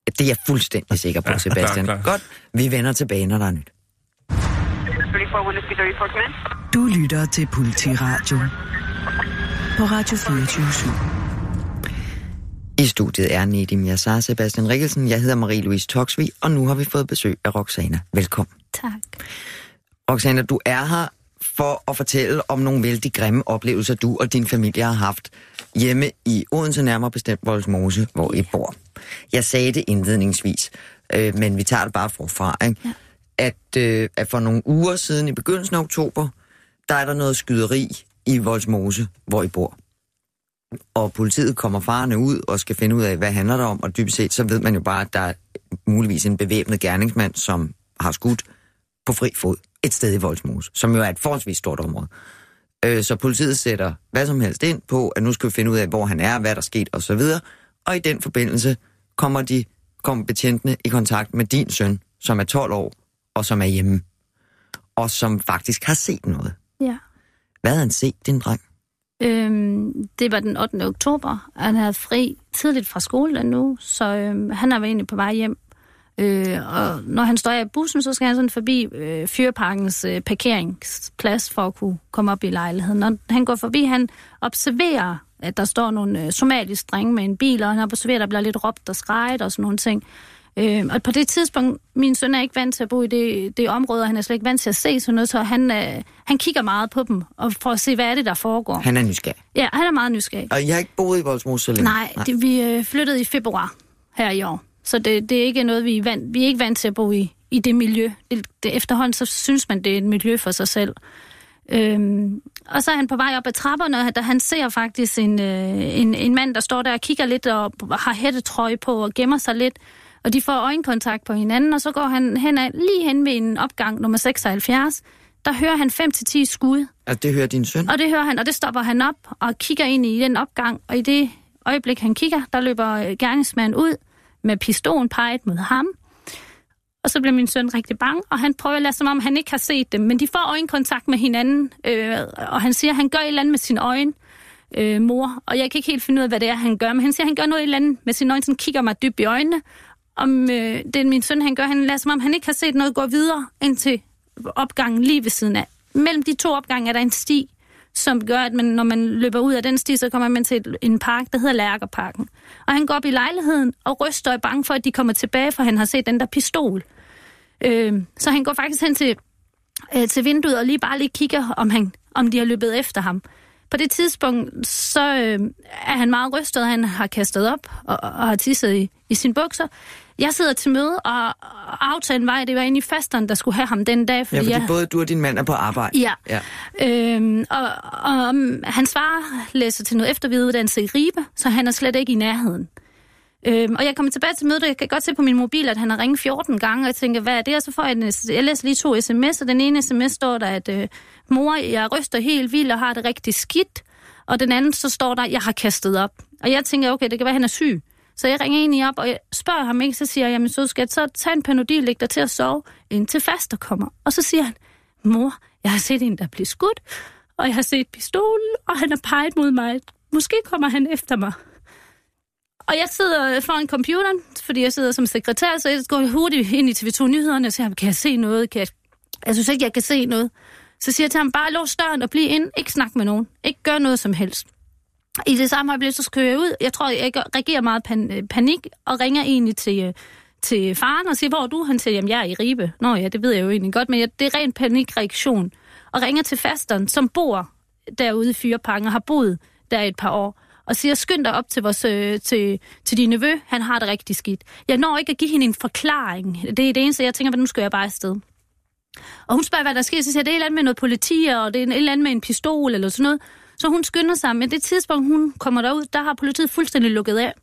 [SPEAKER 4] Det er jeg fuldstændig sikker på,
[SPEAKER 6] Ja,
[SPEAKER 4] Sebastian. [LAUGHS]
[SPEAKER 6] klar, klar.
[SPEAKER 4] Godt, vi vender tilbage, når der er nyt.
[SPEAKER 7] 34 Whiskey 34, come in.
[SPEAKER 1] Du lytter til Politiradio på Radio 24
[SPEAKER 4] I studiet er Nedim Yassar, Sebastian Rikkelsen, jeg hedder Marie-Louise Toksvig, og nu har vi fået besøg af Roxana. Velkommen.
[SPEAKER 8] Tak.
[SPEAKER 4] Roxana, du er her for at fortælle om nogle vældig grimme oplevelser, du og din familie har haft hjemme i Odense, nærmere bestemt Voldsmose, hvor I bor. Jeg sagde det indledningsvis, øh, men vi tager det bare forfra, ikke? Ja. At, øh, at for nogle uger siden, i begyndelsen af oktober, der er der noget skyderi i Voldsmose, hvor I bor. Og politiet kommer farne ud og skal finde ud af, hvad handler det om, og dybest set, så ved man jo bare, at der er muligvis en bevæbnet gerningsmand, som har skudt på fri fod et sted i Voldsmose, som jo er et forholdsvis stort område. Øh, så politiet sætter hvad som helst ind på, at nu skal vi finde ud af, hvor han er, hvad der er sket osv. Og i den forbindelse kommer de kommer betjentene i kontakt med din søn, som er 12 år, og som er hjemme, og som faktisk har set noget.
[SPEAKER 8] Ja.
[SPEAKER 4] Hvad havde han set, din dreng?
[SPEAKER 8] Øhm, det var den 8. oktober. Han havde fri tidligt fra skole nu, så øhm, han er egentlig på vej hjem. Øh, og når han står af i bussen, så skal han sådan forbi øh, Fyrparkens øh, parkeringsplads for at kunne komme op i lejligheden. Når han går forbi, han observerer, at der står nogle øh, somaliske drenge med en bil, og han observerer, at der bliver lidt råbt og skrejet og sådan nogle ting. Øh, og på det tidspunkt, min søn er ikke vant til at bo i det, det område, og han er slet ikke vant til at se sådan noget, så han, øh, han kigger meget på dem, og for at se, hvad er det, der foregår.
[SPEAKER 4] Han er nysgerrig.
[SPEAKER 8] Ja, han er meget nysgerrig.
[SPEAKER 4] Og jeg har ikke boet i Voldsmose så længe.
[SPEAKER 8] Nej, det, vi øh, flyttede i februar her i år. Så det, det er ikke noget, vi er, vant, vi er ikke vant til at bo i, i det miljø. Det, det, efterhånden så synes man, det er et miljø for sig selv. Øhm, og så er han på vej op ad trapperne, og da han ser faktisk en, øh, en, en mand, der står der og kigger lidt og har hættetrøje på og gemmer sig lidt. Og de får øjenkontakt på hinanden, og så går han hen ad, lige hen ved en opgang nummer 76. Der hører han 5-10 skud.
[SPEAKER 4] Altså, det hører din søn?
[SPEAKER 8] Og det hører han, og det stopper han op og kigger ind i den opgang. Og i det øjeblik, han kigger, der løber øh, gerningsmanden ud med pistolen peget mod ham. Og så bliver min søn rigtig bange, og han prøver at lade som om, han ikke har set dem. Men de får øjenkontakt med hinanden, øh, og han siger, at han gør et eller andet med sine øjne, øh, mor. Og jeg kan ikke helt finde ud af, hvad det er, han gør. Men han siger, at han gør noget et eller andet med sine øjne, sådan kigger mig dybt i øjnene. Om øh, det min søn, han gør, han lader som om, han ikke har set noget gå videre ind til opgangen lige ved siden af. Mellem de to opgange er der en sti, som gør, at man, når man løber ud af den sti, så kommer man til en park, der hedder Lærkerparken. Og han går op i lejligheden og ryster og er bange for, at de kommer tilbage, for han har set den der pistol. Øh, så han går faktisk hen til, øh, til vinduet og lige bare lige kigger, om, han, om de har løbet efter ham. På det tidspunkt, så øh, er han meget rystet, han har kastet op og, og har tisset i, i sine bukser. Jeg sidder til møde, og, og aftalen var, at det var egentlig fasteren, der skulle have ham den dag.
[SPEAKER 4] Ja,
[SPEAKER 8] Fordi
[SPEAKER 4] fordi
[SPEAKER 8] jeg,
[SPEAKER 4] både du og din mand er på arbejde.
[SPEAKER 8] Ja.
[SPEAKER 4] ja.
[SPEAKER 8] Øhm, og, og um, hans far læser til noget eftervidereuddannelse i Ribe, så han er slet ikke i nærheden. Øhm, og jeg kommer tilbage til mødet, og jeg kan godt se på min mobil, at han har ringet 14 gange, og jeg tænker, hvad er det? Og så får jeg, en, jeg læser lige to sms'er. Den ene sms står der, at øh, mor, jeg ryster helt vildt og har det rigtig skidt. Og den anden, så står der, jeg har kastet op. Og jeg tænker, okay, det kan være, at han er syg. Så jeg ringer egentlig op, og jeg spørger ham ikke, så siger jeg, jamen så skal jeg så tage en panodil, lægge dig til at sove, indtil faster kommer. Og så siger han, mor, jeg har set en, der bliver skudt, og jeg har set pistolen, og han har peget mod mig. Måske kommer han efter mig. Og jeg sidder foran computeren, fordi jeg sidder som sekretær, så jeg går hurtigt ind i TV2 Nyhederne og siger, kan jeg se noget? Kan jeg... jeg synes ikke, jeg kan se noget. Så siger jeg til ham, bare lås døren og bliv ind. Ikke snak med nogen. Ikke gør noget som helst. I det samme øjeblik, så kører jeg ud. Jeg tror, jeg reagerer meget pan- øh, panik og ringer egentlig til, øh, til faren og siger, hvor er du? Han siger, jamen jeg er i Ribe. Nå ja, det ved jeg jo egentlig godt, men jeg, det er ren panikreaktion. Og ringer til fasteren, som bor derude i Fyrparken og har boet der et par år og siger, skynd dig op til, vores, øh, til, til din nevø, han har det rigtig skidt. Jeg når ikke at give hende en forklaring. Det er det eneste, jeg tænker, at nu skal jeg bare afsted. Og hun spørger, hvad der sker, så siger jeg, det er et eller andet med noget politi, og det er et eller andet med en pistol, eller sådan noget. Så hun skynder sig, men det tidspunkt, hun kommer derud, der har politiet fuldstændig lukket af.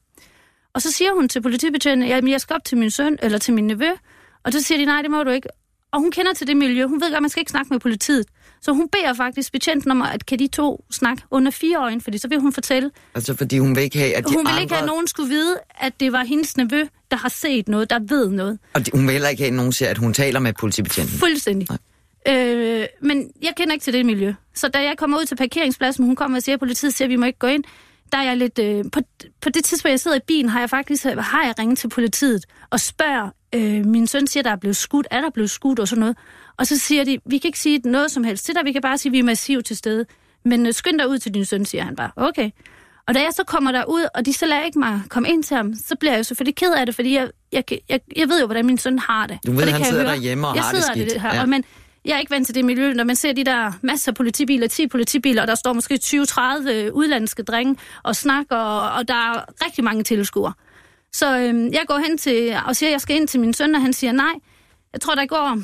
[SPEAKER 8] Og så siger hun til politibetjenten, at jeg skal op til min søn, eller til min nevø, og så siger de, nej, det må du ikke. Og hun kender til det miljø. Hun ved godt, at man skal ikke snakke med politiet. Så hun beder faktisk betjenten om, at kan de to snakke under fire øjne, fordi så vil hun fortælle.
[SPEAKER 4] Altså, fordi hun vil ikke have, at de
[SPEAKER 8] Hun vil
[SPEAKER 4] andre...
[SPEAKER 8] ikke have, at nogen skulle vide, at det var hendes nevø, der har set noget, der ved noget.
[SPEAKER 4] Og de, hun vil heller ikke have, at nogen siger, at hun taler med politibetjenten.
[SPEAKER 8] Fuldstændig. Øh, men jeg kender ikke til det miljø. Så da jeg kommer ud til parkeringspladsen, hun kommer og siger, at politiet siger, at vi må ikke gå ind. der er jeg lidt... Øh, på, på det tidspunkt, jeg sidder i bilen, har jeg faktisk har jeg ringet til politiet og spørger, øh, min søn siger, der er blevet skudt, er der blevet skudt og sådan noget. Og så siger de, vi kan ikke sige noget som helst til dig, vi kan bare sige, at vi er massivt til stede. Men øh, skynd dig ud til din søn, siger han bare. Okay. Og da jeg så kommer derud, og de så lader ikke mig komme ind til ham, så bliver jeg jo selvfølgelig ked af det, fordi jeg, jeg, jeg, jeg ved jo, hvordan min søn har det.
[SPEAKER 4] Du ved,
[SPEAKER 8] Og det
[SPEAKER 4] han
[SPEAKER 8] kan
[SPEAKER 4] sidder
[SPEAKER 8] høre.
[SPEAKER 4] derhjemme og
[SPEAKER 8] jeg
[SPEAKER 4] har det skidt.
[SPEAKER 8] her,
[SPEAKER 4] Ja.
[SPEAKER 8] og, men jeg er ikke vant til det miljø, når man ser de der masser af politibiler, 10 politibiler, og der står måske 20-30 udlandske drenge og snakker, og, og der er rigtig mange tilskuere. Så øhm, jeg går hen til, og siger, at jeg skal ind til min søn, og han siger nej. Jeg tror, der går...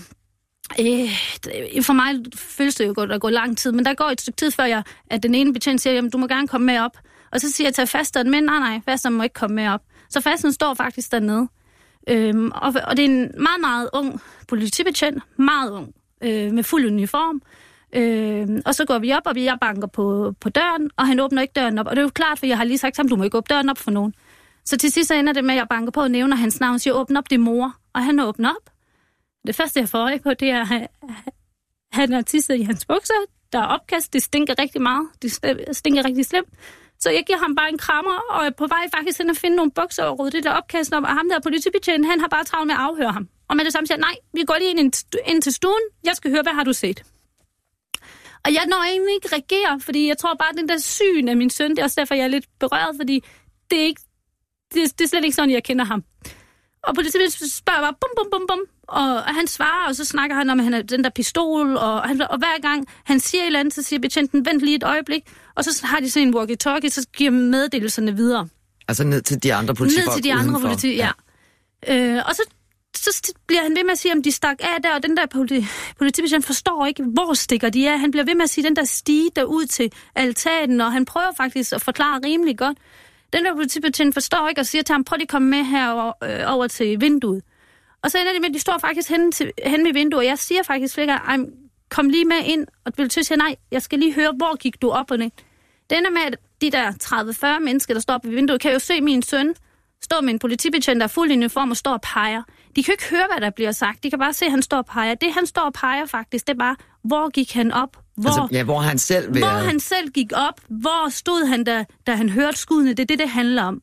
[SPEAKER 8] Øh, for mig føles det jo godt, at der går lang tid, men der går et stykke tid, før jeg, at den ene betjent siger, jamen du må gerne komme med op. Og så siger jeg til fasteren, men nej, nej, fasteren må ikke komme med op. Så fasteren står faktisk dernede. Øhm, og, og det er en meget, meget ung politibetjent, meget ung, øh, med fuld uniform. Øh, og så går vi op, og vi- jeg banker på, på døren, og han åbner ikke døren op. Og det er jo klart, for jeg har lige sagt til ham, du må ikke åbne døren op for nogen. Så til sidst så ender det med, at jeg banker på og nævner hans navn, siger, åbn op, det er mor. Og han åbner op. Det første, jeg får øje på, det er, at han, har tisset i hans bukser. Der er opkast, det stinker rigtig meget. Det stinker rigtig slemt. Så jeg giver ham bare en krammer, og er på vej faktisk hen at finde nogle bukser og rydde det der opkast op. Og ham der politibetjent, han har bare travlt med at afhøre ham. Og med det samme siger, nej, vi går lige ind, ind til stuen. Jeg skal høre, hvad har du set? Og jeg når egentlig ikke reagere, fordi jeg tror bare, at den der syn af min søn, det er også derfor, jeg er lidt berørt, fordi det er, ikke, det, det er slet ikke sådan, jeg kender ham. Og politiet spørger bare, bum, bum, bum, bum, og, og han svarer, og så snakker han om, at han har den der pistol, og, han, og hver gang han siger et eller andet, så siger betjenten, vent lige et øjeblik, og så har de sådan en walkie-talkie, så giver meddelelserne videre.
[SPEAKER 4] Altså ned til de andre politifolk
[SPEAKER 8] Ned til de andre
[SPEAKER 4] udenfor.
[SPEAKER 8] politi, ja. Øh, og så, så bliver han ved med at sige, om de stak af der, og den der politi, politibetjent forstår ikke, hvor stikker de af. Han bliver ved med at sige, den der stige der ud til altanen, og han prøver faktisk at forklare rimelig godt. Den der politibetjent forstår ikke og siger til ham, prøv lige at komme med her over, øh, over til vinduet. Og så ender det med, at de står faktisk hen, til, hen ved vinduet, og jeg siger faktisk flere gange, kom lige med ind, og politiet siger, nej, jeg skal lige høre, hvor gik du op og ned. Det ender med, at de der 30-40 mennesker, der står oppe ved vinduet, kan jo se min søn stå med en politibetjent, der er fuld i uniform og står og peger. De kan jo ikke høre, hvad der bliver sagt. De kan bare se, at han står og peger. Det, han står og peger faktisk, det er bare, hvor gik han op? Hvor,
[SPEAKER 4] Altså, ja, hvor han selv vil...
[SPEAKER 8] hvor han selv gik op, hvor stod han, da, da han hørte skuddene, det er det, det handler om.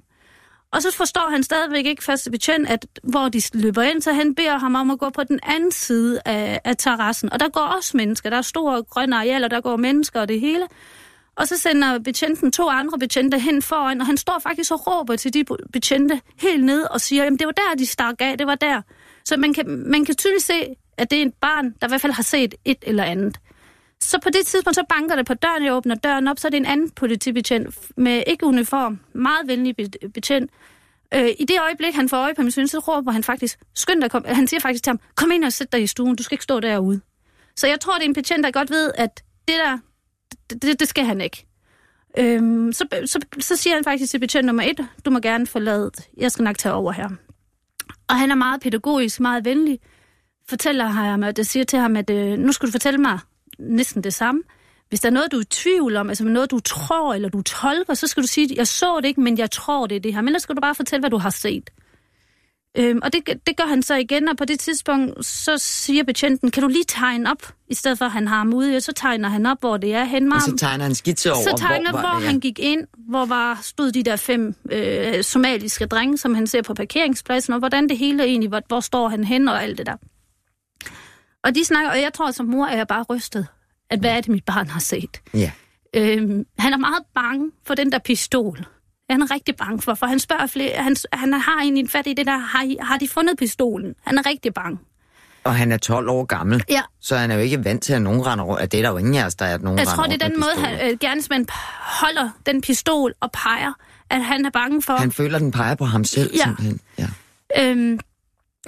[SPEAKER 8] Og så forstår han stadigvæk ikke første betjent, at hvor de løber ind, så han beder ham om at gå på den anden side af, af terrassen. Og der går også mennesker, der er store grønne arealer, der går mennesker og det hele. Og så sender betjenten to andre betjente hen foran, og han står faktisk og råber til de betjente helt ned og siger, jamen det var der, de stak af, det var der. Så man kan, man kan tydeligt se, at det er et barn, der i hvert fald har set et eller andet. Så på det tidspunkt, så banker det på døren, jeg åbner døren op, så er det en anden politibetjent med ikke uniform, meget venlig betjent. Øh, I det øjeblik, han får øje på min søn, så råber han faktisk, skynd dig, kom. han siger faktisk til ham, kom ind og sæt dig i stuen, du skal ikke stå derude. Så jeg tror, det er en betjent, der godt ved, at det der, det, det, det skal han ikke. Øhm, så, så, så siger han faktisk til betjent nummer et, du må gerne forlade, jeg skal nok tage over her. Og han er meget pædagogisk, meget venlig, fortæller ham, at jeg siger til ham, at øh, nu skal du fortælle mig næsten det samme. Hvis der er noget, du er i tvivl om, altså noget, du tror eller du tolker, så skal du sige, jeg så det ikke, men jeg tror, det er det her. Men ellers skal du bare fortælle, hvad du har set. Øhm, og det, det gør han så igen, og på det tidspunkt, så siger betjenten, kan du lige tegne op, i stedet for at han har ham ude, og så tegner han op, hvor det er hen
[SPEAKER 4] Og så tegner han skitse over,
[SPEAKER 8] så tegner,
[SPEAKER 4] hvor,
[SPEAKER 8] hvor, han gik ind, hvor var, stod de der fem øh, somaliske drenge, som han ser på parkeringspladsen, og hvordan det hele egentlig, hvor, hvor står han hen og alt det der. Og de snakker, og jeg tror som mor er jeg bare rystet, at hvad er det, mit barn har set.
[SPEAKER 4] Ja.
[SPEAKER 8] Øhm, han er meget bange for den der pistol. Han er rigtig bange for, for han spørger flere, han, han har egentlig en fat i det der, har, I, har de fundet pistolen? Han er rigtig bange.
[SPEAKER 4] Og han er 12 år gammel,
[SPEAKER 8] Ja.
[SPEAKER 4] så han er jo ikke vant til, at nogen render rundt. Det er der jo ingen af os, der er, at nogen
[SPEAKER 8] Jeg tror, det er den måde, han, øh, gerningsmanden holder den pistol og peger, at han er bange for...
[SPEAKER 4] Han føler, den peger på ham selv,
[SPEAKER 8] Ja.
[SPEAKER 4] simpelthen. Ja.
[SPEAKER 8] Øhm,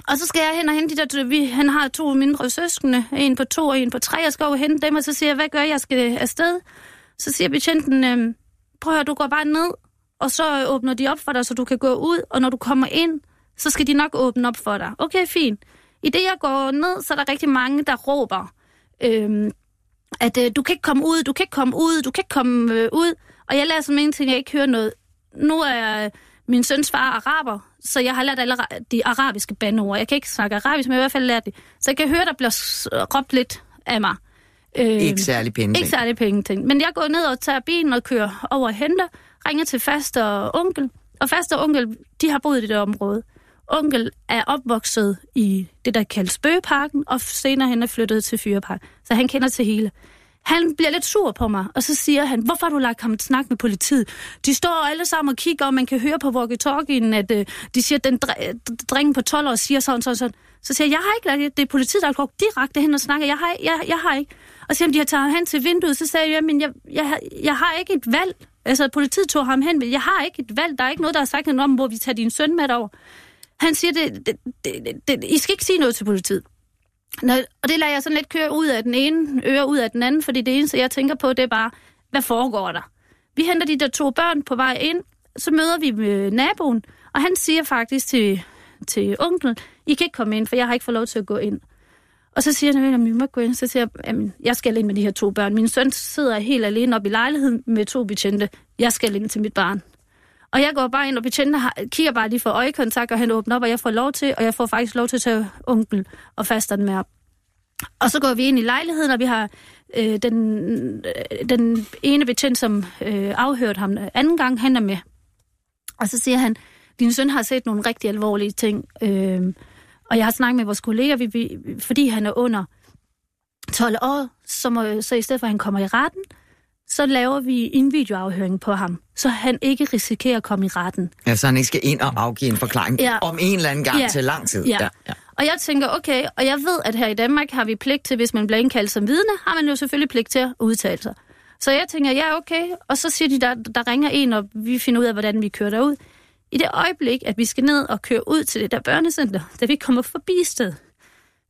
[SPEAKER 8] og så skal jeg hen og hente de der, vi, han har to mindre søskende, en på to og en på tre, jeg skal over og hente dem, og så siger jeg, hvad gør jeg, jeg skal afsted? Så siger betjenten, øhm, prøv at høre, du går bare ned, og så åbner de op for dig, så du kan gå ud, og når du kommer ind, så skal de nok åbne op for dig. Okay, fint. I det, jeg går ned, så er der rigtig mange, der råber, øhm, at øh, du kan ikke komme ud, du kan ikke komme ud, du kan ikke komme øh, ud. Og jeg lader som ingenting, jeg ikke hører noget. Nu er jeg min søns far araber, så jeg har lært alle de arabiske bandeord. Jeg kan ikke snakke arabisk, men jeg har i hvert fald lært det. Så jeg kan høre, der bliver råbt lidt af mig. Øh,
[SPEAKER 4] Ikke særlig pæne
[SPEAKER 8] Ikke særlig penge ting. Men jeg går ned og tager bilen og kører over og henter, ringer til faster og onkel. Og faster og onkel, de har boet i det område. Onkel er opvokset i det, der kaldes Bøgeparken, og senere hen er flyttet til Fyrepark. Så han kender til hele. Han bliver lidt sur på mig, og så siger han, hvorfor har du lagt ham snak med politiet? De står alle sammen og kigger, og man kan høre på walkie-talkien, at øh, de siger, at den dre- drengen på 12 år siger sådan, sådan, sådan. Så siger jeg, jeg har ikke lagt det. Det er politiet, der går direkte hen og snakker. Jeg har, jeg, jeg har ikke. Og så siger de har taget ham hen til vinduet. Så sagde jeg, men jeg, jeg, jeg har ikke et valg. Altså, politiet tog ham hen, men jeg har ikke et valg. Der er ikke noget, der har sagt noget om, hvor vi tager din søn med over. Han siger, det, det, det, det, I skal ikke sige noget til politiet. Nå, og det lader jeg sådan lidt køre ud af den ene øre, ud af den anden, fordi det eneste, jeg tænker på, det er bare, hvad foregår der? Vi henter de der to børn på vej ind, så møder vi med naboen, og han siger faktisk til, til onkel, I kan ikke komme ind, for jeg har ikke fået lov til at gå ind. Og så siger han, at vi må gå ind. Så siger jeg, at jeg skal ind med de her to børn. Min søn sidder helt alene oppe i lejligheden med to betjente. Jeg skal ind til mit barn. Og jeg går bare ind, og betjentene har, kigger bare lige for øjekontakt, og han åbner op, og jeg får lov til, og jeg får faktisk lov til at tage onkel og faster den med op. Og så går vi ind i lejligheden, og vi har øh, den, øh, den ene betjent, som øh, afhørte ham anden gang, han er med. Og så siger han, din søn har set nogle rigtig alvorlige ting, øh, og jeg har snakket med vores kolleger, vi, vi, fordi han er under 12 år, så, må, så i stedet for, at han kommer i retten, så laver vi en videoafhøring på ham, så han ikke risikerer at komme i retten.
[SPEAKER 4] Ja, så han ikke skal ind og afgive en forklaring
[SPEAKER 8] Ja.
[SPEAKER 4] om en eller anden gang
[SPEAKER 8] Ja.
[SPEAKER 4] til lang tid.
[SPEAKER 8] Ja. ja. Og jeg tænker, okay, og jeg ved, at her i Danmark har vi pligt til, hvis man bliver indkaldt som vidne, har man jo selvfølgelig pligt til at udtale sig. Så jeg tænker, ja, okay. Og så siger de, der, der ringer en, og vi finder ud af, hvordan vi kører derud. I det øjeblik, at vi skal ned og køre ud til det der børnecenter, da vi kommer forbi sted,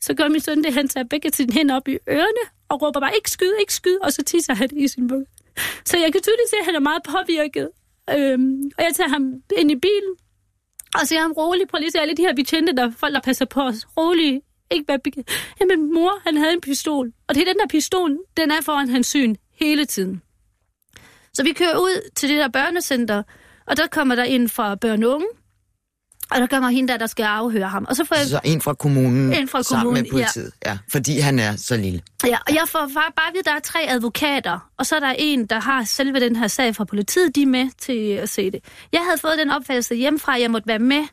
[SPEAKER 8] så gør min søn det, han tager begge sine hænder op i ørerne og råber bare, ikke skyd, ikke skyd, og så tisser han i sin bukke. Så jeg kan tydeligt se, at han er meget påvirket. Øhm, og jeg tager ham ind i bilen, og siger ham rolig, prøv lige at se alle de her betjente, der folk, der passer på os. Rolig, ikke være begivet. Jamen mor, han havde en pistol, og det er den der pistol, den er foran hans syn hele tiden. Så vi kører ud til det der børnecenter, og der kommer der ind fra børn og unge, og der kommer hende der, der skal afhøre ham. Og så får jeg...
[SPEAKER 4] Så en fra kommunen
[SPEAKER 8] En fra
[SPEAKER 4] sammen med
[SPEAKER 8] kommunen,
[SPEAKER 4] politiet. Ja. ja. Fordi han er så lille.
[SPEAKER 8] Ja, og jeg får bare, bare at der er tre advokater, og så er der en, der har selve den her sag fra politiet, de er med til at se det. Jeg havde fået den opfattelse hjemmefra, at jeg måtte være med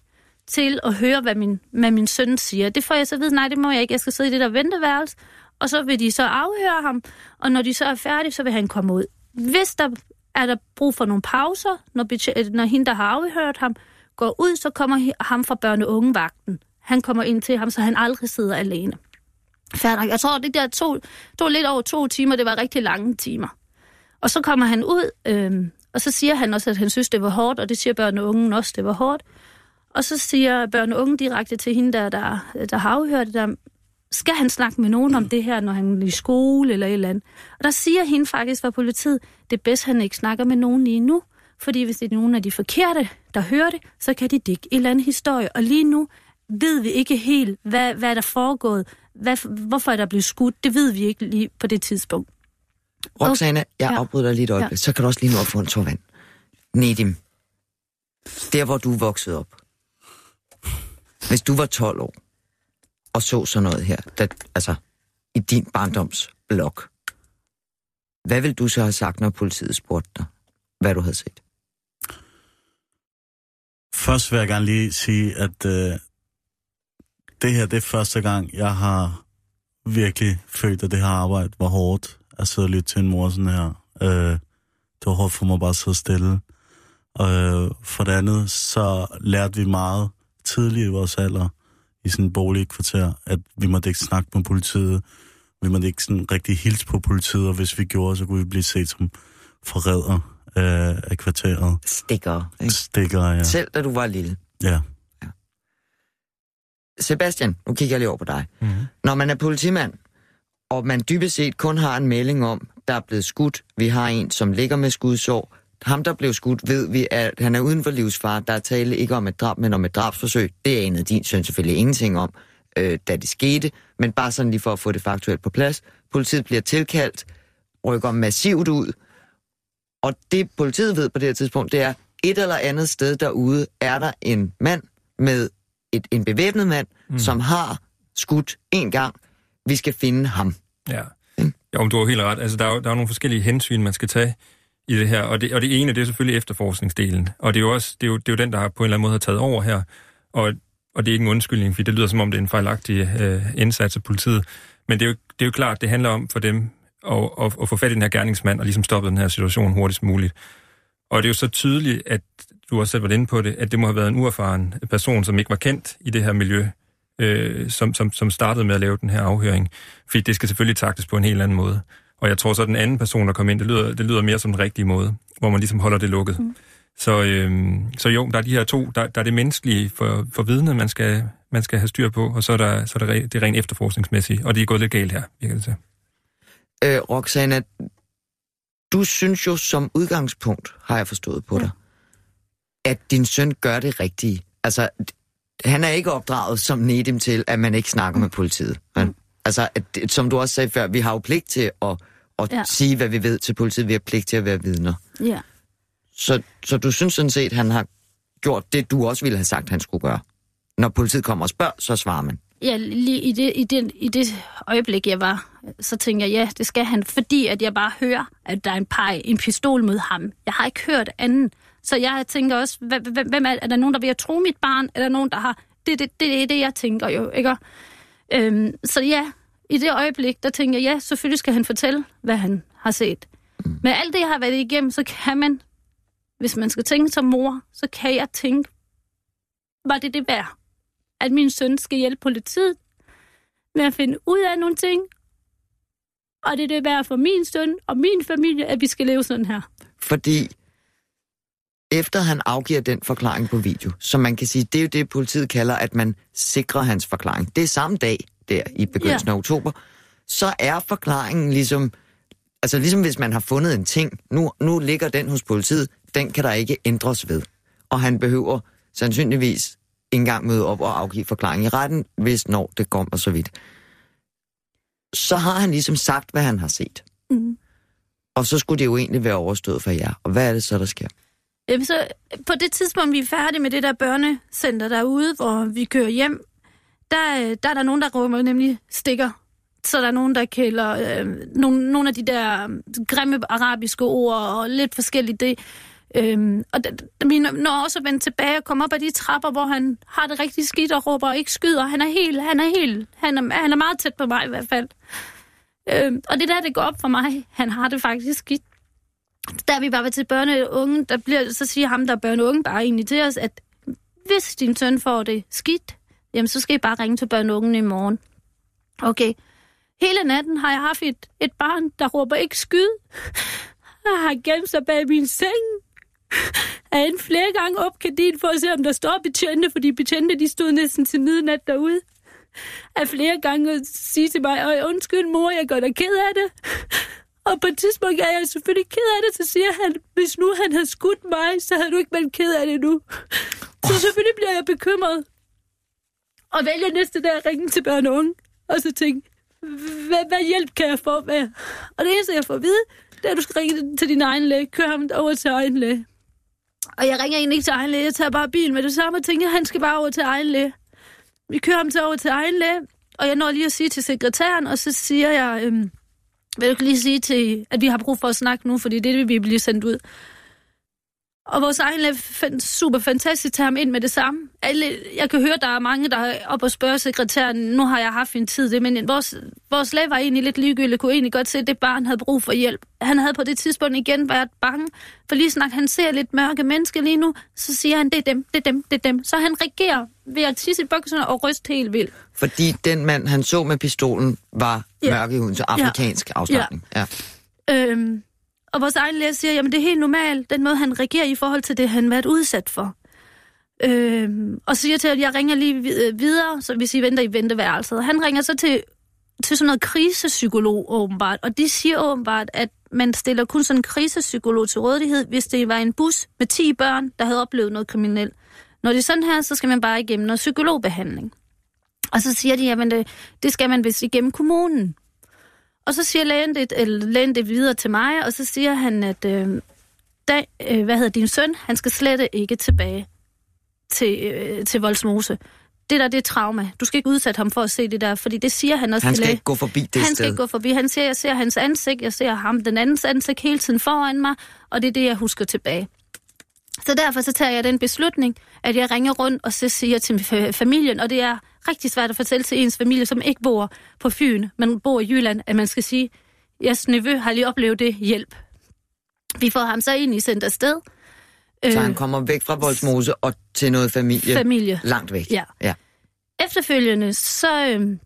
[SPEAKER 8] til at høre, hvad min, hvad min søn siger. Det får jeg så at vide, nej, det må jeg ikke. Jeg skal sidde i det der venteværelse, og så vil de så afhøre ham, og når de så er færdige, så vil han komme ud. Hvis der er der brug for nogle pauser, når, når hende, der har afhørt ham, går ud, så kommer ham fra børne- og ungevagten. Han kommer ind til ham, så han aldrig sidder alene. Færdig. Jeg tror, det der to, tog lidt over to timer, det var rigtig lange timer. Og så kommer han ud, øhm, og så siger han også, at han synes, det var hårdt, og det siger børn og ungen også, det var hårdt. Og så siger børn og unge direkte til hende, der, der, der har afhørt det, der, skal han snakke med nogen om det her, når han er i skole eller et eller andet? Og der siger hende faktisk fra politiet, det er bedst, han ikke snakker med nogen lige nu, fordi hvis det er nogen af de forkerte, der hører det, så kan de dække en eller anden historie. Og lige nu ved vi ikke helt, hvad, hvad er der foregået, hvad, hvorfor er der blevet skudt, det ved vi ikke lige på det tidspunkt.
[SPEAKER 4] Roxanne, jeg
[SPEAKER 8] Ja.
[SPEAKER 4] afbryder dig lige et øjeblik.
[SPEAKER 8] Ja.
[SPEAKER 4] Så kan du også lige nå at få en tår vand. Nedim, der hvor du voksede op. Hvis du var 12 år, og så sådan noget her, der, altså i din barndomsblok, hvad vil du så have sagt, når politiet spurgte dig, hvad du havde set?
[SPEAKER 5] Først vil jeg gerne lige sige, at øh, det her det er første gang, jeg har virkelig følt, at det her arbejde var hårdt. At sidde og lytte til en mor sådan her. Øh, det var hårdt for mig bare at sidde stille. Og øh, for det andet, så lærte vi meget tidligt i vores alder, i sådan en boligkvarter, at vi måtte ikke snakke med politiet. Vi måtte ikke sådan rigtig hilse på politiet, og hvis vi gjorde, så kunne vi blive set som forræder øh, af kvarteret.
[SPEAKER 4] Stikker, ikke?
[SPEAKER 5] Stikker, ja.
[SPEAKER 4] Selv da du var lille.
[SPEAKER 5] ja.
[SPEAKER 4] Sebastian, nu kigger jeg lige over på dig.
[SPEAKER 6] Mhm.
[SPEAKER 4] Når man er politimand, og man dybest set kun har en melding om, der er blevet skudt, vi har en, som ligger med skudsår, ham, der blev skudt, ved vi, at han er uden for livsfare. Der er tale ikke om et drab, men om et drabsforsøg. Det anede din søn selvfølgelig ingenting om, øh, da det skete. Men bare sådan lige for at få det faktuelt på plads. Politiet bliver tilkaldt, rykker massivt ud. Og det politiet ved på det her tidspunkt, det er, et eller andet sted derude er der en mand med et, en bevæbnet mand, mm. som har skudt en gang. Vi skal finde ham.
[SPEAKER 6] Ja. Ja, om du har helt ret. Altså, der er, jo- der er nogle forskellige hensyn, man skal tage i det her. Og det, og det ene, det er selvfølgelig efterforskningsdelen. Og det er jo også det er jo, det er jo den, der har på en eller anden måde har taget over her. Og, og det er ikke en undskyldning, for det lyder som om, det er en fejlagtig øh, indsats af politiet. Men det er, jo, det er jo klart, det handler om for dem at, at, at få fat i den her gerningsmand og ligesom stoppe den her situation hurtigst muligt. Og det er jo så tydeligt, at du også selv var inde på det, at det må have været en uerfaren person, som ikke var kendt i det her miljø, øh, som, som, som startede med at lave den her afhøring. Fordi det skal selvfølgelig taktes på en helt anden måde. Og jeg tror så, at den anden person, der kom ind, det lyder, det lyder mere som den rigtige måde, hvor man ligesom holder det lukket. Mm. Så, øhm, så jo, der er de her to, der, der er det menneskelige for, for vidnet, man skal, man skal have styr på, og så er der, så er der det rent efterforskningsmæssige, og det er gået lidt galt her, virker det til.
[SPEAKER 4] Øh, Roxana, du synes jo som udgangspunkt, har jeg forstået på dig, at din søn gør det rigtige. Altså, han er ikke opdraget som Nedim til, at man ikke snakker med politiet. Men, altså, at, som du også sagde før, vi har jo pligt til at, at
[SPEAKER 8] Ja.
[SPEAKER 4] ja. sige, hvad vi ved til politiet. Vi har pligt til at være vidner.
[SPEAKER 8] Ja.
[SPEAKER 4] Så, så du synes sådan set, han har gjort det, du også ville have sagt, han skulle gøre. Når politiet kommer og spørger, så svarer man.
[SPEAKER 8] Ja, lige i det, i, det, i det øjeblik, jeg var, så tænker jeg, ja, det skal han, fordi at jeg bare hører, at der er en pej, en pistol mod ham. Jeg har ikke hørt anden. Så jeg tænker også, hva- hvem er, er der nogen, der vil at tro mit barn? Er der nogen, der har... Det, det, det er det, jeg tænker jo, ikke? Øhm, så ja, i det øjeblik, der tænker jeg, ja, selvfølgelig skal han fortælle, hvad han har set. Men alt det, jeg har været igennem, så kan man, hvis man skal tænke som mor, så kan jeg tænke, var det det værd? At min søn skal hjælpe politiet med at finde ud af nogle ting. Og det er det værd for min søn og min familie, at vi skal leve sådan her.
[SPEAKER 4] Fordi efter han afgiver den forklaring på video, som man kan sige, det er jo det, politiet kalder, at man sikrer hans forklaring. Det er samme dag, der i begyndelsen
[SPEAKER 8] Ja.
[SPEAKER 4] af oktober, så er forklaringen ligesom, altså ligesom hvis man har fundet en ting, nu, nu ligger den hos politiet, den kan der ikke ændres ved. Og han behøver sandsynligvis engang møde op og afgive forklaring i retten, hvis når det kommer så vidt. Så har han ligesom sagt, hvad han har set.
[SPEAKER 8] Mm.
[SPEAKER 4] Og så skulle det jo egentlig være overstået for jer. Og hvad er det så, der sker?
[SPEAKER 8] Jamen, så på det tidspunkt, vi er færdige med det der børnecenter derude, hvor vi kører hjem, der, øh, der er der nogen, der råber nemlig stikker. Så der er nogen, der kalder øh, nogle, nogle af de der øh, grimme arabiske ord og lidt forskelligt det. Øhm, og vi når også at vende tilbage og komme op ad de trapper, hvor han har det rigtig skidt og råber og ikke skyder. Han er helt, han er helt, han er, han er meget tæt på mig i hvert fald. Øhm, og det der, det går op for mig. Han har det faktisk skidt da vi bare var til børne og unge, der bliver, så siger ham, der er børne og unge, bare egentlig til os, at hvis din søn får det skidt, jamen så skal I bare ringe til børne og unge i morgen. Okay. Hele natten har jeg haft et, et barn, der råber ikke skyd. [LAUGHS] Jeg har gemt sig bag min seng. Er flere gange op gardin for at se, om der står betjente, fordi betjente, de stod næsten til midnat derude. Jeg flere gange sige til mig, "Øj, undskyld mor, jeg gør dig ked af det. Og på et tidspunkt er jeg selvfølgelig ked af det, så siger han, hvis nu han havde skudt mig, så havde du ikke været ked af det nu. Så selvfølgelig bliver jeg bekymret. Og vælger næste dag at ringe til børn og unge, og så tænke, hvad, hvad hjælp kan jeg få med? Og det eneste, jeg får at vide, det er, at du skal ringe til din egen læge. Kør ham over til egen læge. Og jeg ringer egentlig ikke til egen læge. Jeg tager bare bil med det samme og tænker, han skal bare over til egen læge. Vi kører ham til over til egen læge, og jeg når lige at sige til sekretæren, og så siger jeg, øhm, vil du lige sige til, at vi har brug for at snakke nu, fordi det er det, vi bliver sendt ud. Og vores egen læge fandt super fantastisk til ham ind med det samme. Alle, jeg kan høre, der er mange, der er op og spørger sekretæren, nu har jeg haft en tid det, men vores, vores læge var egentlig lidt ligegyldig, kunne egentlig godt se, at det barn havde brug for hjælp. Han havde på det tidspunkt igen været bange, for lige snak, han ser lidt mørke mennesker lige nu, så siger han, det er dem, det er dem, det er dem. Så han reagerer ved at tisse i bukserne og ryste helt vildt.
[SPEAKER 4] Fordi den mand, han så med pistolen, var
[SPEAKER 8] ja.
[SPEAKER 4] mørk i huden, så afrikansk ja. afstamning. Ja. ja.
[SPEAKER 8] Øhm, og vores egen læge siger, jamen det er helt normalt, den måde han reagerer i forhold til det, han har været udsat for. Øhm, og siger til, at jeg ringer lige øh, videre, så hvis I venter i venteværelset. Han ringer så til, til sådan noget krisepsykolog åbenbart, og de siger åbenbart, at man stiller kun sådan en krisepsykolog til rådighed, hvis det var en bus med 10 børn, der havde oplevet noget kriminelt. Når det er sådan her, så skal man bare igennem noget psykologbehandling. Og så siger de, at det, øh, det skal man vist igennem kommunen. Og så siger lægen det, eller lægen det videre til mig, og så siger han, at øh, da, øh, hvad hedder din søn, han skal slet ikke tilbage til, øh, til Voldsmose. det der, det er trauma. Du skal ikke udsætte ham for at se det der, fordi det siger han også
[SPEAKER 4] Han
[SPEAKER 8] til
[SPEAKER 4] skal
[SPEAKER 8] læge.
[SPEAKER 4] ikke gå forbi det
[SPEAKER 8] han
[SPEAKER 4] sted.
[SPEAKER 8] skal ikke gå forbi. Han siger, jeg ser hans ansigt, jeg ser ham, den andens ansigt hele tiden foran mig, og det er det, jeg husker tilbage. Så derfor så tager jeg den beslutning, at jeg ringer rundt og så siger til fa- familien, og det er rigtig svært at fortælle til ens familie, som ikke bor på Fyn, men bor i Jylland, at man skal sige, jeres nevø har lige oplevet det, hjælp. Vi får ham så egentlig sendt afsted.
[SPEAKER 4] Så
[SPEAKER 8] Øh,
[SPEAKER 4] han kommer væk fra Voldsmose og til noget familie,
[SPEAKER 8] familie.
[SPEAKER 4] langt væk.
[SPEAKER 8] Ja.
[SPEAKER 4] ja.
[SPEAKER 8] Efterfølgende, så, øhm,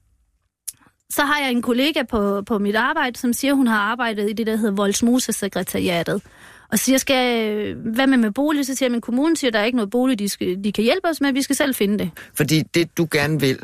[SPEAKER 8] så har jeg en kollega på, på mit arbejde, som siger, hun har arbejdet i det, der hedder Voldsmose-sekretariatet. Og siger, skal, øh, hvad med med bolig? Så siger min kommune, siger, der er ikke noget bolig, de, skal, de kan hjælpe os med, vi skal selv finde det.
[SPEAKER 4] Fordi det, du gerne vil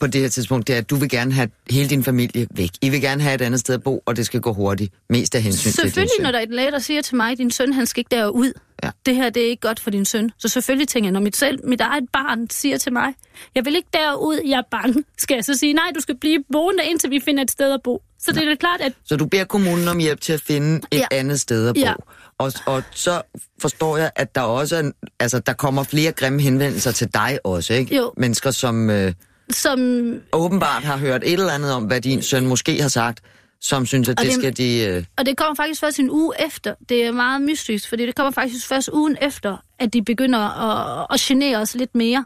[SPEAKER 4] på det her tidspunkt, det er, at du vil gerne have hele din familie væk. I vil gerne have et andet sted at bo, og det skal gå hurtigt. Mest af hensyn til
[SPEAKER 8] Selvfølgelig, når der er en læge, der siger til mig, at din søn, han skal ikke derud.
[SPEAKER 4] Ja.
[SPEAKER 8] Det her, det er ikke godt for din søn. Så selvfølgelig tænker jeg, når mit, selv, mit eget barn siger til mig, jeg vil ikke derud, jeg er bange. Skal jeg så sige, nej, du skal blive boende, indtil vi finder et sted at bo. Så det er klart, at
[SPEAKER 4] Så du beder kommunen om hjælp til at finde et
[SPEAKER 8] Ja.
[SPEAKER 4] andet sted at bo.
[SPEAKER 8] Ja.
[SPEAKER 4] Og, og så forstår jeg, at der også er, altså, der kommer flere grimme henvendelser til dig også, ikke?
[SPEAKER 8] Jo.
[SPEAKER 4] Mennesker, som øh,
[SPEAKER 8] som
[SPEAKER 4] åbenbart har hørt et eller andet om, hvad din søn måske har sagt, som synes, at
[SPEAKER 8] Og
[SPEAKER 4] det,
[SPEAKER 8] det-
[SPEAKER 4] skal de... Øh,
[SPEAKER 8] Og det kommer faktisk først en uge efter. Det er meget mystisk, fordi det kommer faktisk først ugen efter, at de begynder at, at genere os lidt mere.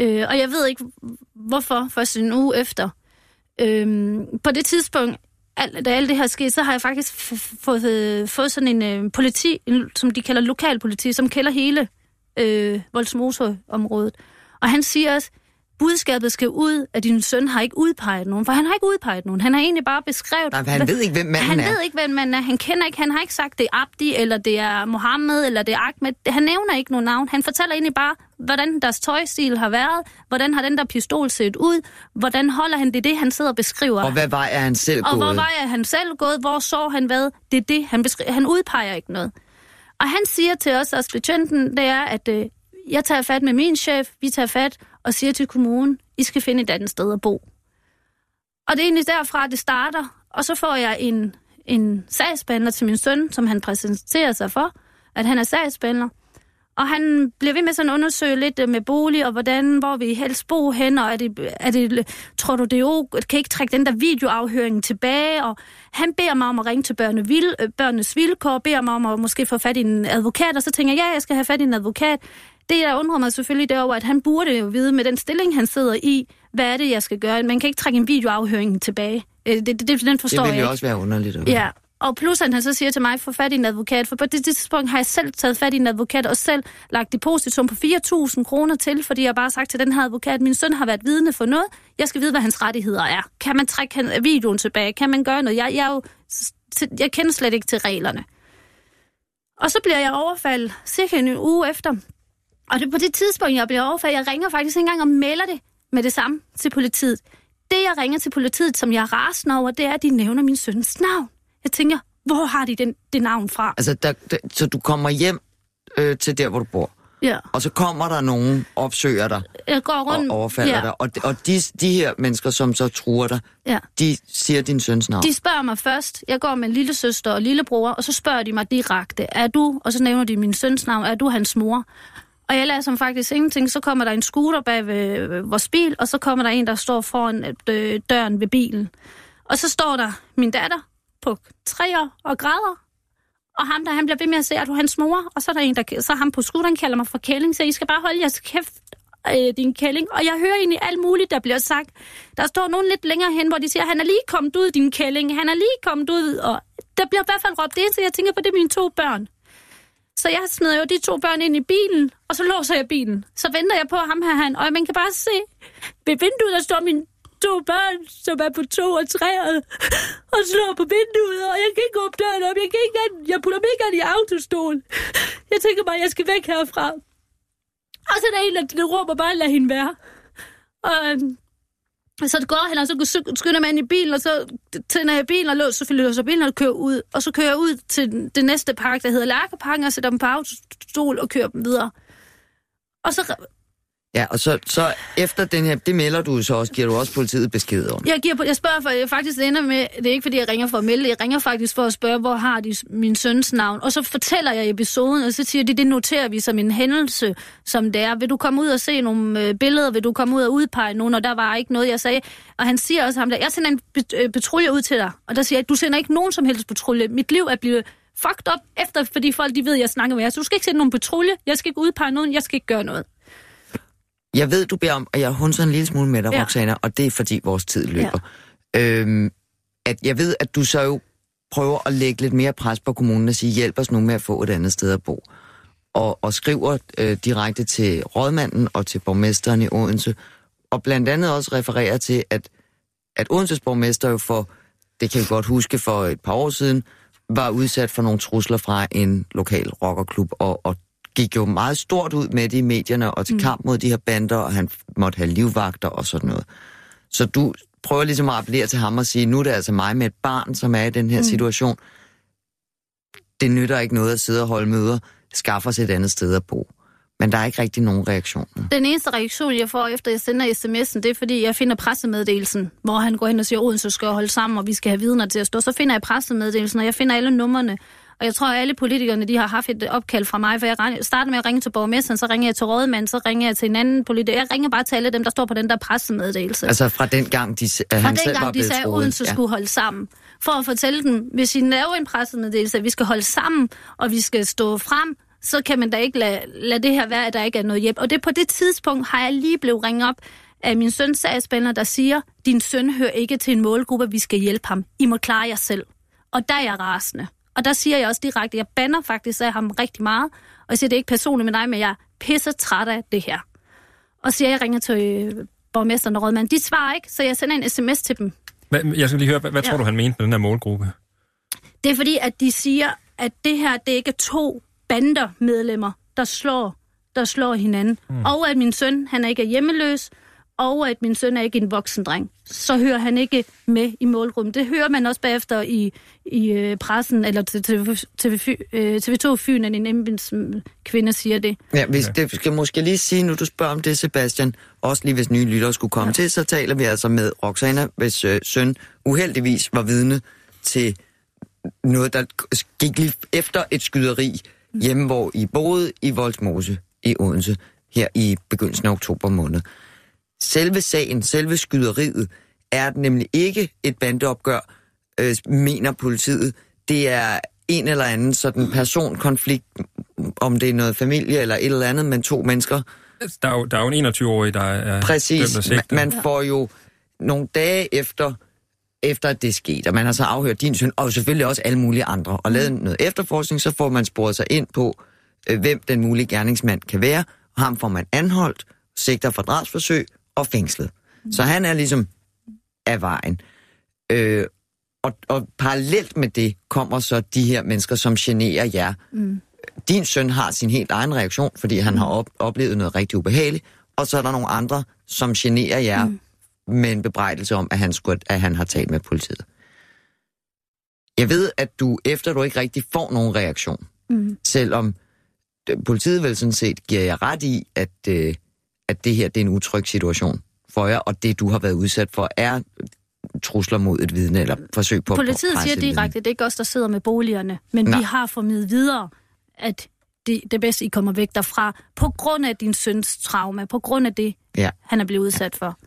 [SPEAKER 8] Øh, og jeg ved ikke, hvorfor først en uge efter. Øh, på det tidspunkt, alt, da alt det her skete, så har jeg faktisk fået, øh, fået sådan en øh, politi, en, som de kalder lokalpoliti, som kælder hele øh, Voldsmose-området. Og han siger også, budskabet skal ud, at din søn har ikke udpeget nogen, for han har ikke udpeget nogen. Han har egentlig bare beskrevet...
[SPEAKER 4] nej, han ved ikke, hvem manden
[SPEAKER 8] Han
[SPEAKER 4] er.
[SPEAKER 8] ved ikke, hvem man er. Han kender ikke, han har ikke sagt, det er Abdi, eller det er Mohammed, eller det er Ahmed. Han nævner ikke nogen navn. Han fortæller egentlig bare, hvordan deres tøjstil har været, hvordan har den der pistol set ud, hvordan holder han det, er det han sidder og beskriver.
[SPEAKER 4] Og hvad vej er han selv
[SPEAKER 8] og
[SPEAKER 4] gået?
[SPEAKER 8] hvor var han selv gået, hvor så han hvad, det er det, han beskriver. Han udpeger ikke noget. Og han siger til os, også det er, at øh, jeg tager fat med min chef, vi tager fat og siger til kommunen, I skal finde et andet sted at bo. Og det er egentlig derfra, det starter. Og så får jeg en, en sagsbehandler til min søn, som han præsenterer sig for, at han er sagsbehandler. Og han bliver ved med sådan at undersøge lidt øh, med bolig, og hvordan, hvor vi helst bo hen, og er det, er det, tror du, det er ok, kan ikke trække den der videoafhøring tilbage, og han beder mig om at ringe til børne, vil, øh, børnenes vilkår, beder mig om at måske få fat i en advokat, og så tænker jeg, ja, jeg skal have fat i en advokat. Det, der undrer mig selvfølgelig, det er over, at han burde jo vide med den stilling, han sidder i, hvad er det, jeg skal gøre. Man kan ikke trække en videoafhøring tilbage. Øh, Det, det, det den forstår
[SPEAKER 4] det
[SPEAKER 8] jeg
[SPEAKER 4] vil jo
[SPEAKER 8] ikke.
[SPEAKER 4] også være underligt. høre.
[SPEAKER 8] Ja, og plus at han så siger til mig, få fat i en advokat, for på det tidspunkt har jeg selv taget fat i en advokat, og selv lagt depositum på 4.000 kroner til, fordi jeg bare har sagt til den her advokat, min søn har været vidne for noget, jeg skal vide, hvad hans rettigheder er. Kan man trække videoen tilbage? Kan man gøre noget? Jeg, jeg, er jo, jeg kender slet ikke til reglerne. Og så bliver jeg overfaldet cirka en uge efter. Og det er på det tidspunkt, jeg bliver overfaldet. Jeg ringer faktisk ikke engang og melder det med det samme til politiet. Det, jeg ringer til politiet, som jeg er rasende over, det er, at de nævner min søns navn. Jeg tænker, hvor har de den, det navn fra?
[SPEAKER 4] Altså, der, der, så du kommer hjem øh, til der, hvor du bor,
[SPEAKER 8] Ja.
[SPEAKER 4] og så kommer der nogen, opsøger dig
[SPEAKER 8] Jeg går
[SPEAKER 4] og
[SPEAKER 8] rundt...
[SPEAKER 4] overfalder
[SPEAKER 8] ja.
[SPEAKER 4] dig. Og, og de, de her mennesker, som så truer dig,
[SPEAKER 8] Ja.
[SPEAKER 4] de siger din søns navn.
[SPEAKER 8] De spørger mig først, jeg går med en lille søster og lillebror, og så spørger de mig direkte, er du, og så nævner de min søns navn, er du hans mor? Og jeg lader som faktisk ingenting, så kommer der en scooter bag ved øh, vores bil, og så kommer der en, der står foran øh, døren ved bilen. Og så står der min datter på tre år og græder, og ham der, han bliver ved med at sige, at du er hans mor, og så er der en, der, så ham på scooteren kalder mig for kælling, så I skal bare holde jeres kæft, øh, din kælling. Og jeg hører egentlig alt muligt, der bliver sagt. Der står nogen lidt længere hen, hvor de siger, han er lige kommet ud, din kælling, han er lige kommet ud, og der bliver i hvert fald råbt det eneste, jeg tænker på, det er mine to børn. Så jeg smider jo de to børn ind i bilen, og så låser jeg bilen. Så venter jeg på ham her, han, og man kan bare se ved vinduet, der står mine to børn, som er på to og tre, og, og slår på vinduet, og jeg kan ikke åbne døren op, jeg, kan ikke, engang- jeg putter mig ikke engang i autostol. Jeg tænker bare, jeg skal væk herfra. Og så er der en, der, der råber bare, lad hende være. Og, øhm, så det går hen, og så skynder man ind i bilen, og så tænder jeg bilen og låser, selvfølgelig låser bilen og kører ud. Og så kører jeg ud til det næste park, der hedder Lærkeparken, og sætter dem på autostol og kører dem videre. Og så
[SPEAKER 4] Ja, og så, så efter den her, det melder du så også, giver du også politiet besked om.
[SPEAKER 8] Jeg, giver, jeg spørger for, jeg faktisk ender med, det er ikke fordi, jeg ringer for at melde, jeg ringer faktisk for at spørge, hvor har de min søns navn? Og så fortæller jeg episoden, og så siger de, det noterer vi som en hændelse, som det er. Vil du komme ud og se nogle øh, billeder? Vil du komme ud og udpege nogen? Og der var ikke noget, jeg sagde. Og han siger også ham der, jeg sender en øh, patrulje ud til dig. Og der siger jeg, du sender ikke nogen som helst patrulje. Mit liv er blevet fucked up efter, fordi folk de ved, at jeg snakker med jer. Så du skal ikke sende nogen patrulje, jeg skal ikke udpege nogen, jeg skal ikke gøre noget.
[SPEAKER 4] Jeg ved, du beder om, at jeg hunser en lille smule med dig,
[SPEAKER 8] Ja.
[SPEAKER 4] Roxana, og det er fordi vores tid løber. Ja. Øhm, at jeg ved, at du så jo prøver at lægge lidt mere pres på kommunen og sige, hjælp os nu med at få et andet sted at bo. Og, og skriver øh, direkte til rådmanden og til borgmesteren i Odense, og blandt andet også refererer til, at, at Odenses borgmester jo for, det kan vi godt huske, for et par år siden, var udsat for nogle trusler fra en lokal rockerklub, og, og gik jo meget stort ud med det i medierne og til mm. kamp mod de her bander, og han måtte have livvagter og sådan noget. Så du prøver ligesom at appellere til ham og sige, nu er det altså mig med et barn, som er i den her mm. situation. Det nytter ikke noget at sidde og holde møder, skaffe os et andet sted at bo. Men der er ikke rigtig nogen reaktion.
[SPEAKER 8] Den eneste reaktion, jeg får, efter jeg sender sms'en, det er, fordi jeg finder pressemeddelelsen, hvor han går hen og siger, Odense skal holde sammen, og vi skal have vidner til at stå. Så finder jeg pressemeddelelsen, og jeg finder alle numrene. Og jeg tror, at alle politikerne de har haft et opkald fra mig, for jeg starter med at ringe til borgmesteren, så ringer jeg til rådmanden, så ringer jeg til en anden politiker. Jeg ringer bare til alle dem, der står på den der pressemeddelelse.
[SPEAKER 4] Altså fra den gang, de, at
[SPEAKER 8] Fra
[SPEAKER 4] han selv var
[SPEAKER 8] dengang de sagde, at. Odense skulle holde sammen. For at fortælle dem, hvis I laver en pressemeddelelse, at vi skal holde sammen, og vi skal stå frem, så kan man da ikke lade, lade det her være, at der ikke er noget hjælp. Og det på det tidspunkt har jeg lige blevet ringet op af min søns sagsspænder, der siger, din søn hører ikke til en målgruppe, vi skal hjælpe ham. I må klare jer selv. Og der er jeg rasende. Og der siger jeg også direkte, jeg banner faktisk af ham rigtig meget. Og jeg siger, det er ikke personligt med dig, men jeg er pisse træt af det her. Og siger, jeg ringer til øh, borgmesteren og rådmanden. De svarer ikke, så jeg sender en sms til dem.
[SPEAKER 6] Hvad, jeg skal lige høre, hvad, hvad
[SPEAKER 8] Ja.
[SPEAKER 6] tror du, han mente med den her målgruppe?
[SPEAKER 8] Det er fordi, at de siger, at det her, det ikke er to bandermedlemmer, der slår, der slår hinanden. Mm. Og at min søn, han er ikke er hjemmeløs, og at min søn er ikke en voksen dreng. Så hører han ikke med i målgruppen. Det hører man også bagefter i, i øh, pressen, eller til TV, TV, øh, TV2 Fyn, at en kvinde siger det.
[SPEAKER 4] Ja, hvis det skal måske lige sige, nu du spørger om det, Sebastian, også lige hvis nye lyttere skulle komme ja. til, så taler vi altså med Roxana, hvis øh, søn uheldigvis var vidne til noget, der gik lige efter et skyderi hjemme, hvor I boede i Voldsmose i Odense, her i begyndelsen af oktober måned. Selve sagen, selve skyderiet, er nemlig ikke et bandeopgør, øh, mener politiet. Det er en eller anden sådan personkonflikt, om det er noget familie eller et eller andet, men to mennesker.
[SPEAKER 6] Der er jo, der er jo en 21-årig, der er dømt
[SPEAKER 4] Præcis. Man, får jo nogle dage efter, efter at det skete, og man har så afhørt din søn, og selvfølgelig også alle mulige andre, og lavet noget efterforskning, så får man sporet sig ind på, øh, hvem den mulige gerningsmand kan være, og ham får man anholdt, sigter for drabsforsøg og fængslet. Så han er ligesom af vejen. Øh, og, og parallelt med det kommer så de her mennesker, som generer jer. Mm. Din søn har sin helt egen reaktion, fordi han har op, oplevet noget rigtig ubehageligt, og så er der nogle andre, som generer jer mm. med en bebrejdelse om, at han, skulle, at han har talt med politiet. Jeg ved, at du, efter du ikke rigtig får nogen reaktion,
[SPEAKER 8] Mm.
[SPEAKER 4] selvom øh, politiet vel sådan set giver jer ret i, at, øh, at det her det er en utryg situation for jer, og det du har været udsat for er trusler mod et vidne, eller forsøg på
[SPEAKER 8] Politiet
[SPEAKER 4] at
[SPEAKER 8] siger direkte, det er ikke os, der sidder med boligerne, men
[SPEAKER 4] Nej.
[SPEAKER 8] vi har formidlet videre, at det, det er bedst, I kommer væk derfra, på grund af din søns trauma, på grund af det,
[SPEAKER 4] Ja.
[SPEAKER 8] han er blevet udsat for.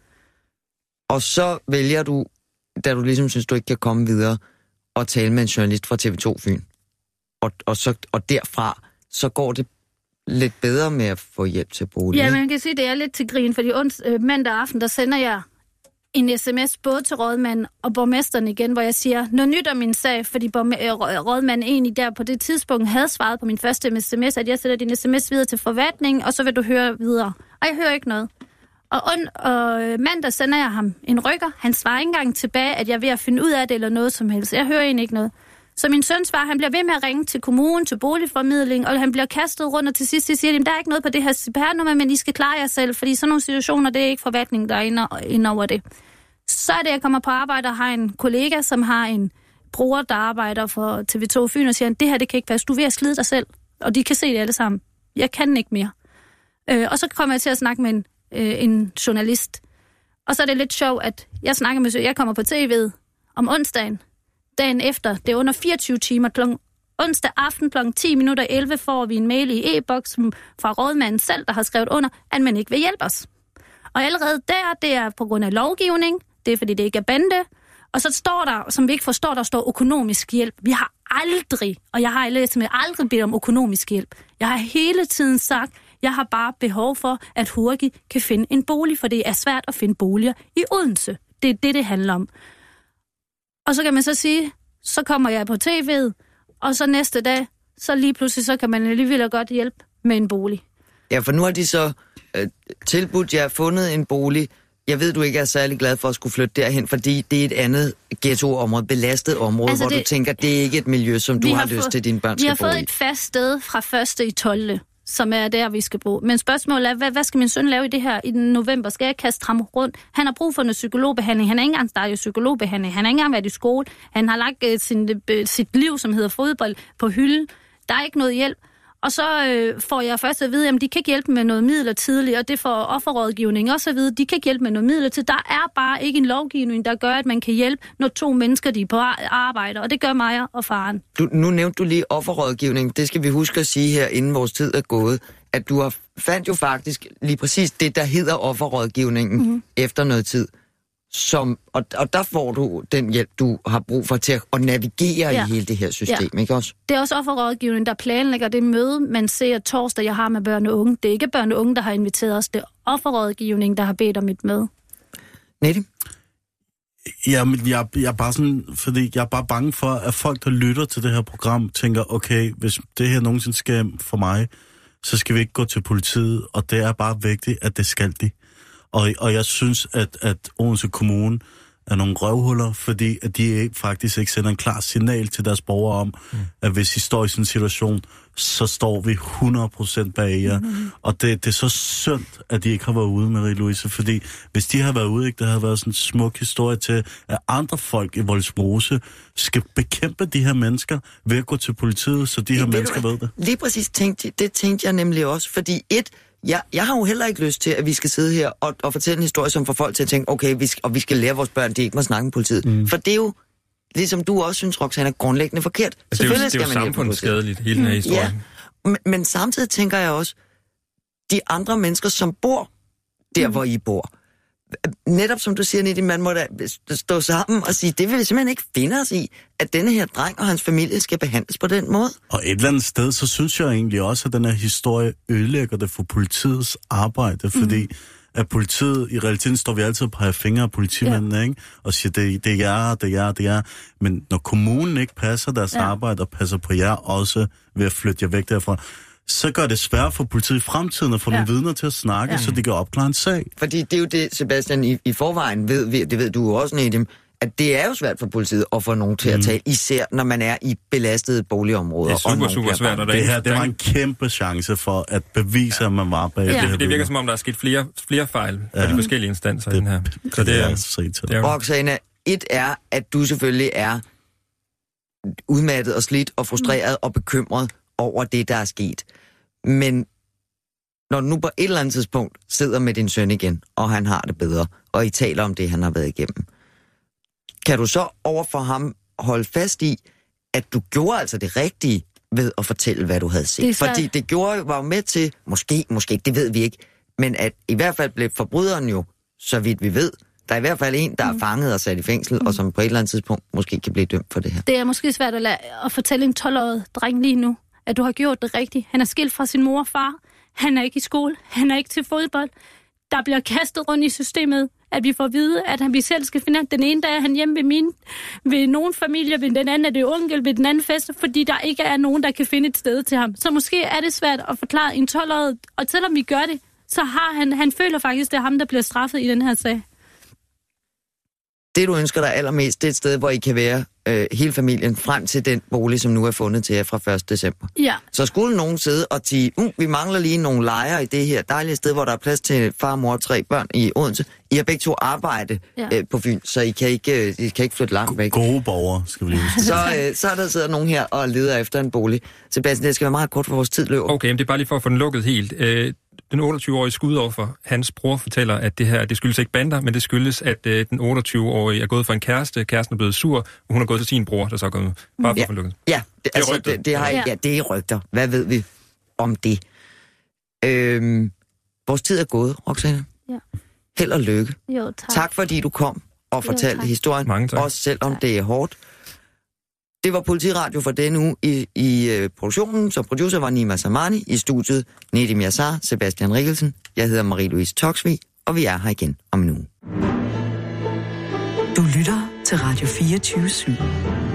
[SPEAKER 4] Og så vælger du, da du ligesom synes, du ikke kan komme videre, at tale med en journalist fra TV2 Fyn. Og, og, så, og derfra, så går det lidt bedre med at få hjælp til bolig.
[SPEAKER 8] Ja, man kan sige, at det er lidt til grin, fordi ons, øh, mandag aften, der sender jeg en sms både til rådmanden og borgmesteren igen, hvor jeg siger, noget nyt om min sag, fordi øh, rå- rådmanden egentlig der på det tidspunkt havde svaret på min første sms, at jeg sætter din sms videre til forvaltningen, og så vil du høre videre. Og jeg hører ikke noget. Og, und, og øh, mandag sender jeg ham en rykker. Han svarer ikke engang tilbage, at jeg er ved at finde ud af det eller noget som helst. Jeg hører egentlig ikke noget. Så min søn svarer, han bliver ved med at ringe til kommunen, til boligformidling, og han bliver kastet rundt, og til sidst de siger de, der er ikke noget på det her CPR-nummer, men I skal klare jer selv, fordi sådan nogle situationer, det er ikke forvaltningen, der er inde, over det. Så er det, jeg kommer på arbejde og har en kollega, som har en bror, der arbejder for TV2 Fyn, og siger, det her, det kan ikke passe, du er ved at slide dig selv, og de kan se det alle sammen. Jeg kan ikke mere. Øh, og så kommer jeg til at snakke med en øh, en journalist. Og så er det lidt sjovt, at jeg snakker med jeg kommer på tv'et om onsdagen, dagen efter, det er under 24 timer, kl. onsdag aften kl. 10 minutter 11 får vi en mail i e-boksen fra rådmanden selv, der har skrevet under, at man ikke vil hjælpe os. Og allerede der, det er på grund af lovgivning, det er fordi det ikke er bande, og så står der, som vi ikke forstår, der står økonomisk hjælp. Vi har aldrig, og jeg har læst med aldrig bedt om økonomisk hjælp. Jeg har hele tiden sagt, jeg har bare behov for, at Hurgi kan finde en bolig, for det er svært at finde boliger i Odense. Det er det, det handler om. Og så kan man så sige, så kommer jeg på tv'et, og så næste dag, så lige pludselig, så kan man alligevel godt hjælpe med en bolig.
[SPEAKER 4] Ja, for nu har de så øh, tilbudt jer fundet en bolig. Jeg ved, du ikke er særlig glad for at skulle flytte derhen, fordi det er et andet ghettoområde, belastet område,
[SPEAKER 8] Altså,
[SPEAKER 4] hvor
[SPEAKER 8] det-
[SPEAKER 4] du tænker, det er ikke et miljø, som du
[SPEAKER 8] Vi
[SPEAKER 4] har,
[SPEAKER 8] har
[SPEAKER 4] lyst
[SPEAKER 8] fået-
[SPEAKER 4] til, dine børn
[SPEAKER 8] Vi
[SPEAKER 4] skal
[SPEAKER 8] har
[SPEAKER 4] bo
[SPEAKER 8] fået
[SPEAKER 4] i.
[SPEAKER 8] et fast sted fra 1. i 12 som er der, vi skal bruge. Men spørgsmålet er, hvad, hvad skal min søn lave i det her i november? Skal jeg kaste ham rundt? Han har brug for noget psykologbehandling. Han har ikke engang startet i psykologbehandling. Han har ikke engang været i skole. Han har lagt uh, sin, uh, sit liv, som hedder fodbold, på hylden. Der er ikke noget hjælp. Og så øh, får jeg først at vide, at de kan ikke hjælpe med noget midlertidigt, og det får offerrådgivning også at vide, de kan ikke hjælpe med noget midlertidigt. Der er bare ikke en lovgivning, der gør, at man kan hjælpe, når to mennesker de er på ar- arbejde, og det gør mig og faren.
[SPEAKER 4] Du, nu nævnte du lige offerrådgivning. Det skal vi huske at sige her, inden vores tid er gået, at du har fandt jo faktisk lige præcis det, der hedder offerrådgivningen
[SPEAKER 8] Mhm.
[SPEAKER 4] mm-hmm. efter noget tid. Som, og, og der får du den hjælp, du har brug for til at, at navigere ja. I hele det her system,
[SPEAKER 8] Ja.
[SPEAKER 4] ikke også?
[SPEAKER 8] Det er også offerrådgivning, der planlægger det møde, man ser torsdag, jeg har med børn og unge. Det er ikke børn og unge, der har inviteret os. Det er offerrådgivning, der har bedt om et møde.
[SPEAKER 4] Nedim?
[SPEAKER 5] Jamen, jeg, jeg er bare sådan, fordi jeg er bare bange for, at folk, der lytter til det her program, tænker, okay, hvis det her nogensinde sker for mig, så skal vi ikke gå til politiet, og det er bare vigtigt, at det skal de. Og, og jeg synes, at, at Odense Kommune er nogle røvhuller, fordi at de ikke, faktisk ikke sender en klar signal til deres borgere om, mm. at hvis I står i sådan en situation, så står vi 100% bag jer. Mm. Og det, det er så synd, at de ikke har været ude, Marie-Louise, fordi hvis de har været ude, ikke, der har været sådan en smuk historie til, at andre folk i Voldsmose skal bekæmpe de her mennesker ved at gå til politiet, så de her
[SPEAKER 4] du
[SPEAKER 5] mennesker ved det.
[SPEAKER 4] Lige præcis tænkte, det tænkte jeg nemlig også, fordi et, jeg, jeg har jo heller ikke lyst til, at vi skal sidde her og, og fortælle en historie, som får folk til at tænke, okay, vi skal, og vi skal lære vores børn, de ikke må snakke med politiet. Mm. For det er jo, ligesom du også synes, Roxanne, er grundlæggende forkert.
[SPEAKER 6] Altså, det er jo, det er jo samfundsskadeligt, hele den her historie.
[SPEAKER 4] Ja, men, men samtidig tænker jeg også, de andre mennesker, som bor der, hvor I bor, netop som du siger, Nidhi, man må da stå sammen og sige, det vil vi simpelthen ikke finde os i, at denne her dreng og hans familie skal behandles på den måde.
[SPEAKER 5] Og et eller andet sted, så synes jeg egentlig også, at den her historie ødelægger det for politiets arbejde, fordi mm. at politiet, i realiteten står vi altid og peger fingre af politimændene, ja. ikke? og siger, det, det er jer, det er jer, det er jer. Men når kommunen ikke passer deres. Ja. arbejde og passer på jer også ved at flytte jer væk derfra, så gør det svært for politiet i fremtiden at få ja.
[SPEAKER 8] Ja.
[SPEAKER 5] nogle vidner til at snakke, ja.
[SPEAKER 8] Ja.
[SPEAKER 5] så de kan opklare en sag.
[SPEAKER 4] Fordi det er jo det, Sebastian, i, i forvejen ved, det ved du jo også, Nedim, at det er jo svært for politiet at få nogen til at tale, især når man er i belastede boligområder.
[SPEAKER 6] Det er
[SPEAKER 4] og
[SPEAKER 6] super,
[SPEAKER 4] nogen
[SPEAKER 6] super svært. Og der
[SPEAKER 5] Det
[SPEAKER 6] er
[SPEAKER 5] her, det var
[SPEAKER 6] er
[SPEAKER 5] en kæmpe chance for at bevise, at man var bag
[SPEAKER 8] Ja.
[SPEAKER 5] det her.
[SPEAKER 6] Det virker som om, der er sket flere, flere fejl fra
[SPEAKER 5] Ja.
[SPEAKER 6] de forskellige instanser i
[SPEAKER 5] Det-
[SPEAKER 6] den her. Så
[SPEAKER 5] det
[SPEAKER 6] det
[SPEAKER 5] er
[SPEAKER 6] det er
[SPEAKER 4] Roxana, et er, at du selvfølgelig er udmattet og slidt og frustreret og bekymret over det, der er sket. Men når du nu på et eller andet tidspunkt sidder med din søn igen, og han har det bedre, og I taler om det, han har været igennem, kan du så over for ham holde fast i, at du gjorde altså det rigtige ved at fortælle, hvad du havde
[SPEAKER 8] Det
[SPEAKER 4] set?
[SPEAKER 8] er svært.
[SPEAKER 4] Fordi det gjorde jo, var jo med til, måske, måske ikke, det ved vi ikke, men at i hvert fald blev forbryderen jo, så vidt vi ved, der er i hvert fald en, der er fanget og sat i fængsel, og som på et eller andet tidspunkt måske kan blive dømt for det her.
[SPEAKER 8] Det er måske svært at, lade, at fortælle en 12-årig dreng lige nu, at du har gjort det rigtigt. Han er skilt fra sin mor og far. Han er ikke i skole. Han er ikke til fodbold. Der bliver kastet rundt i systemet, at vi får at vide, at han vi selv skal finde. Den ene dag er han hjemme ved min, ved nogen familie, ved den anden er det onkel, ved den anden fest, fordi der ikke er nogen, der kan finde et sted til ham. Så måske er det svært at forklare en 12-årig, og selvom vi gør det, så har han, han føler faktisk, det er ham, der bliver straffet i den her sag.
[SPEAKER 4] Det, du ønsker dig allermest, det er et sted, hvor I kan være øh, hele familien frem til den bolig, som nu er fundet til jer fra 1. december.
[SPEAKER 8] Ja,
[SPEAKER 4] Så skulle nogen sidde og sige, uh, vi mangler lige nogle lejre i det her dejlige sted, hvor der er plads til far, mor og tre børn i Odense. I har begge to arbejde
[SPEAKER 8] Ja.
[SPEAKER 4] øh, på Fyn, så I kan ikke, øh, I kan ikke flytte langt væk.
[SPEAKER 5] Gode borgere, skal vi lige.
[SPEAKER 4] Så, øh, så er der sidder nogen her og leder efter en bolig. Sebastian, det skal være meget kort for vores tid løber.
[SPEAKER 6] okay, men det er bare lige for at få den lukket helt. Øh, den 28-årige skudoffer, hans bror fortæller, at det her, det skyldes ikke bander, men det skyldes, at øh, den 28-årige er gået for en kæreste, kæresten er blevet sur, og hun er gået til sin bror, der så er gået bare for
[SPEAKER 4] Ja.
[SPEAKER 6] lukket.
[SPEAKER 4] Ja, det,
[SPEAKER 6] er
[SPEAKER 4] altså, det, det har,
[SPEAKER 8] Ja.
[SPEAKER 4] ja, det er rygter. Hvad ved vi om det? Øhm, vores tid er gået, Roxanne.
[SPEAKER 8] Ja.
[SPEAKER 4] Held og lykke.
[SPEAKER 8] Jo, tak.
[SPEAKER 4] Tak fordi du kom og
[SPEAKER 8] Jo,
[SPEAKER 4] fortalte
[SPEAKER 8] tak.
[SPEAKER 4] historien,
[SPEAKER 6] Mange tak.
[SPEAKER 4] også selvom
[SPEAKER 8] Tak.
[SPEAKER 4] det er hårdt. Det var Politiradio for denne uge i, i uh, produktionen, som producer var Nima Samani, i studiet Nedim Yassar, Sebastian Rikkelsen. Jeg hedder Marie-Louise Toksvig, og vi er her igen om en uge.
[SPEAKER 1] Du lytter til Radio 24 /7.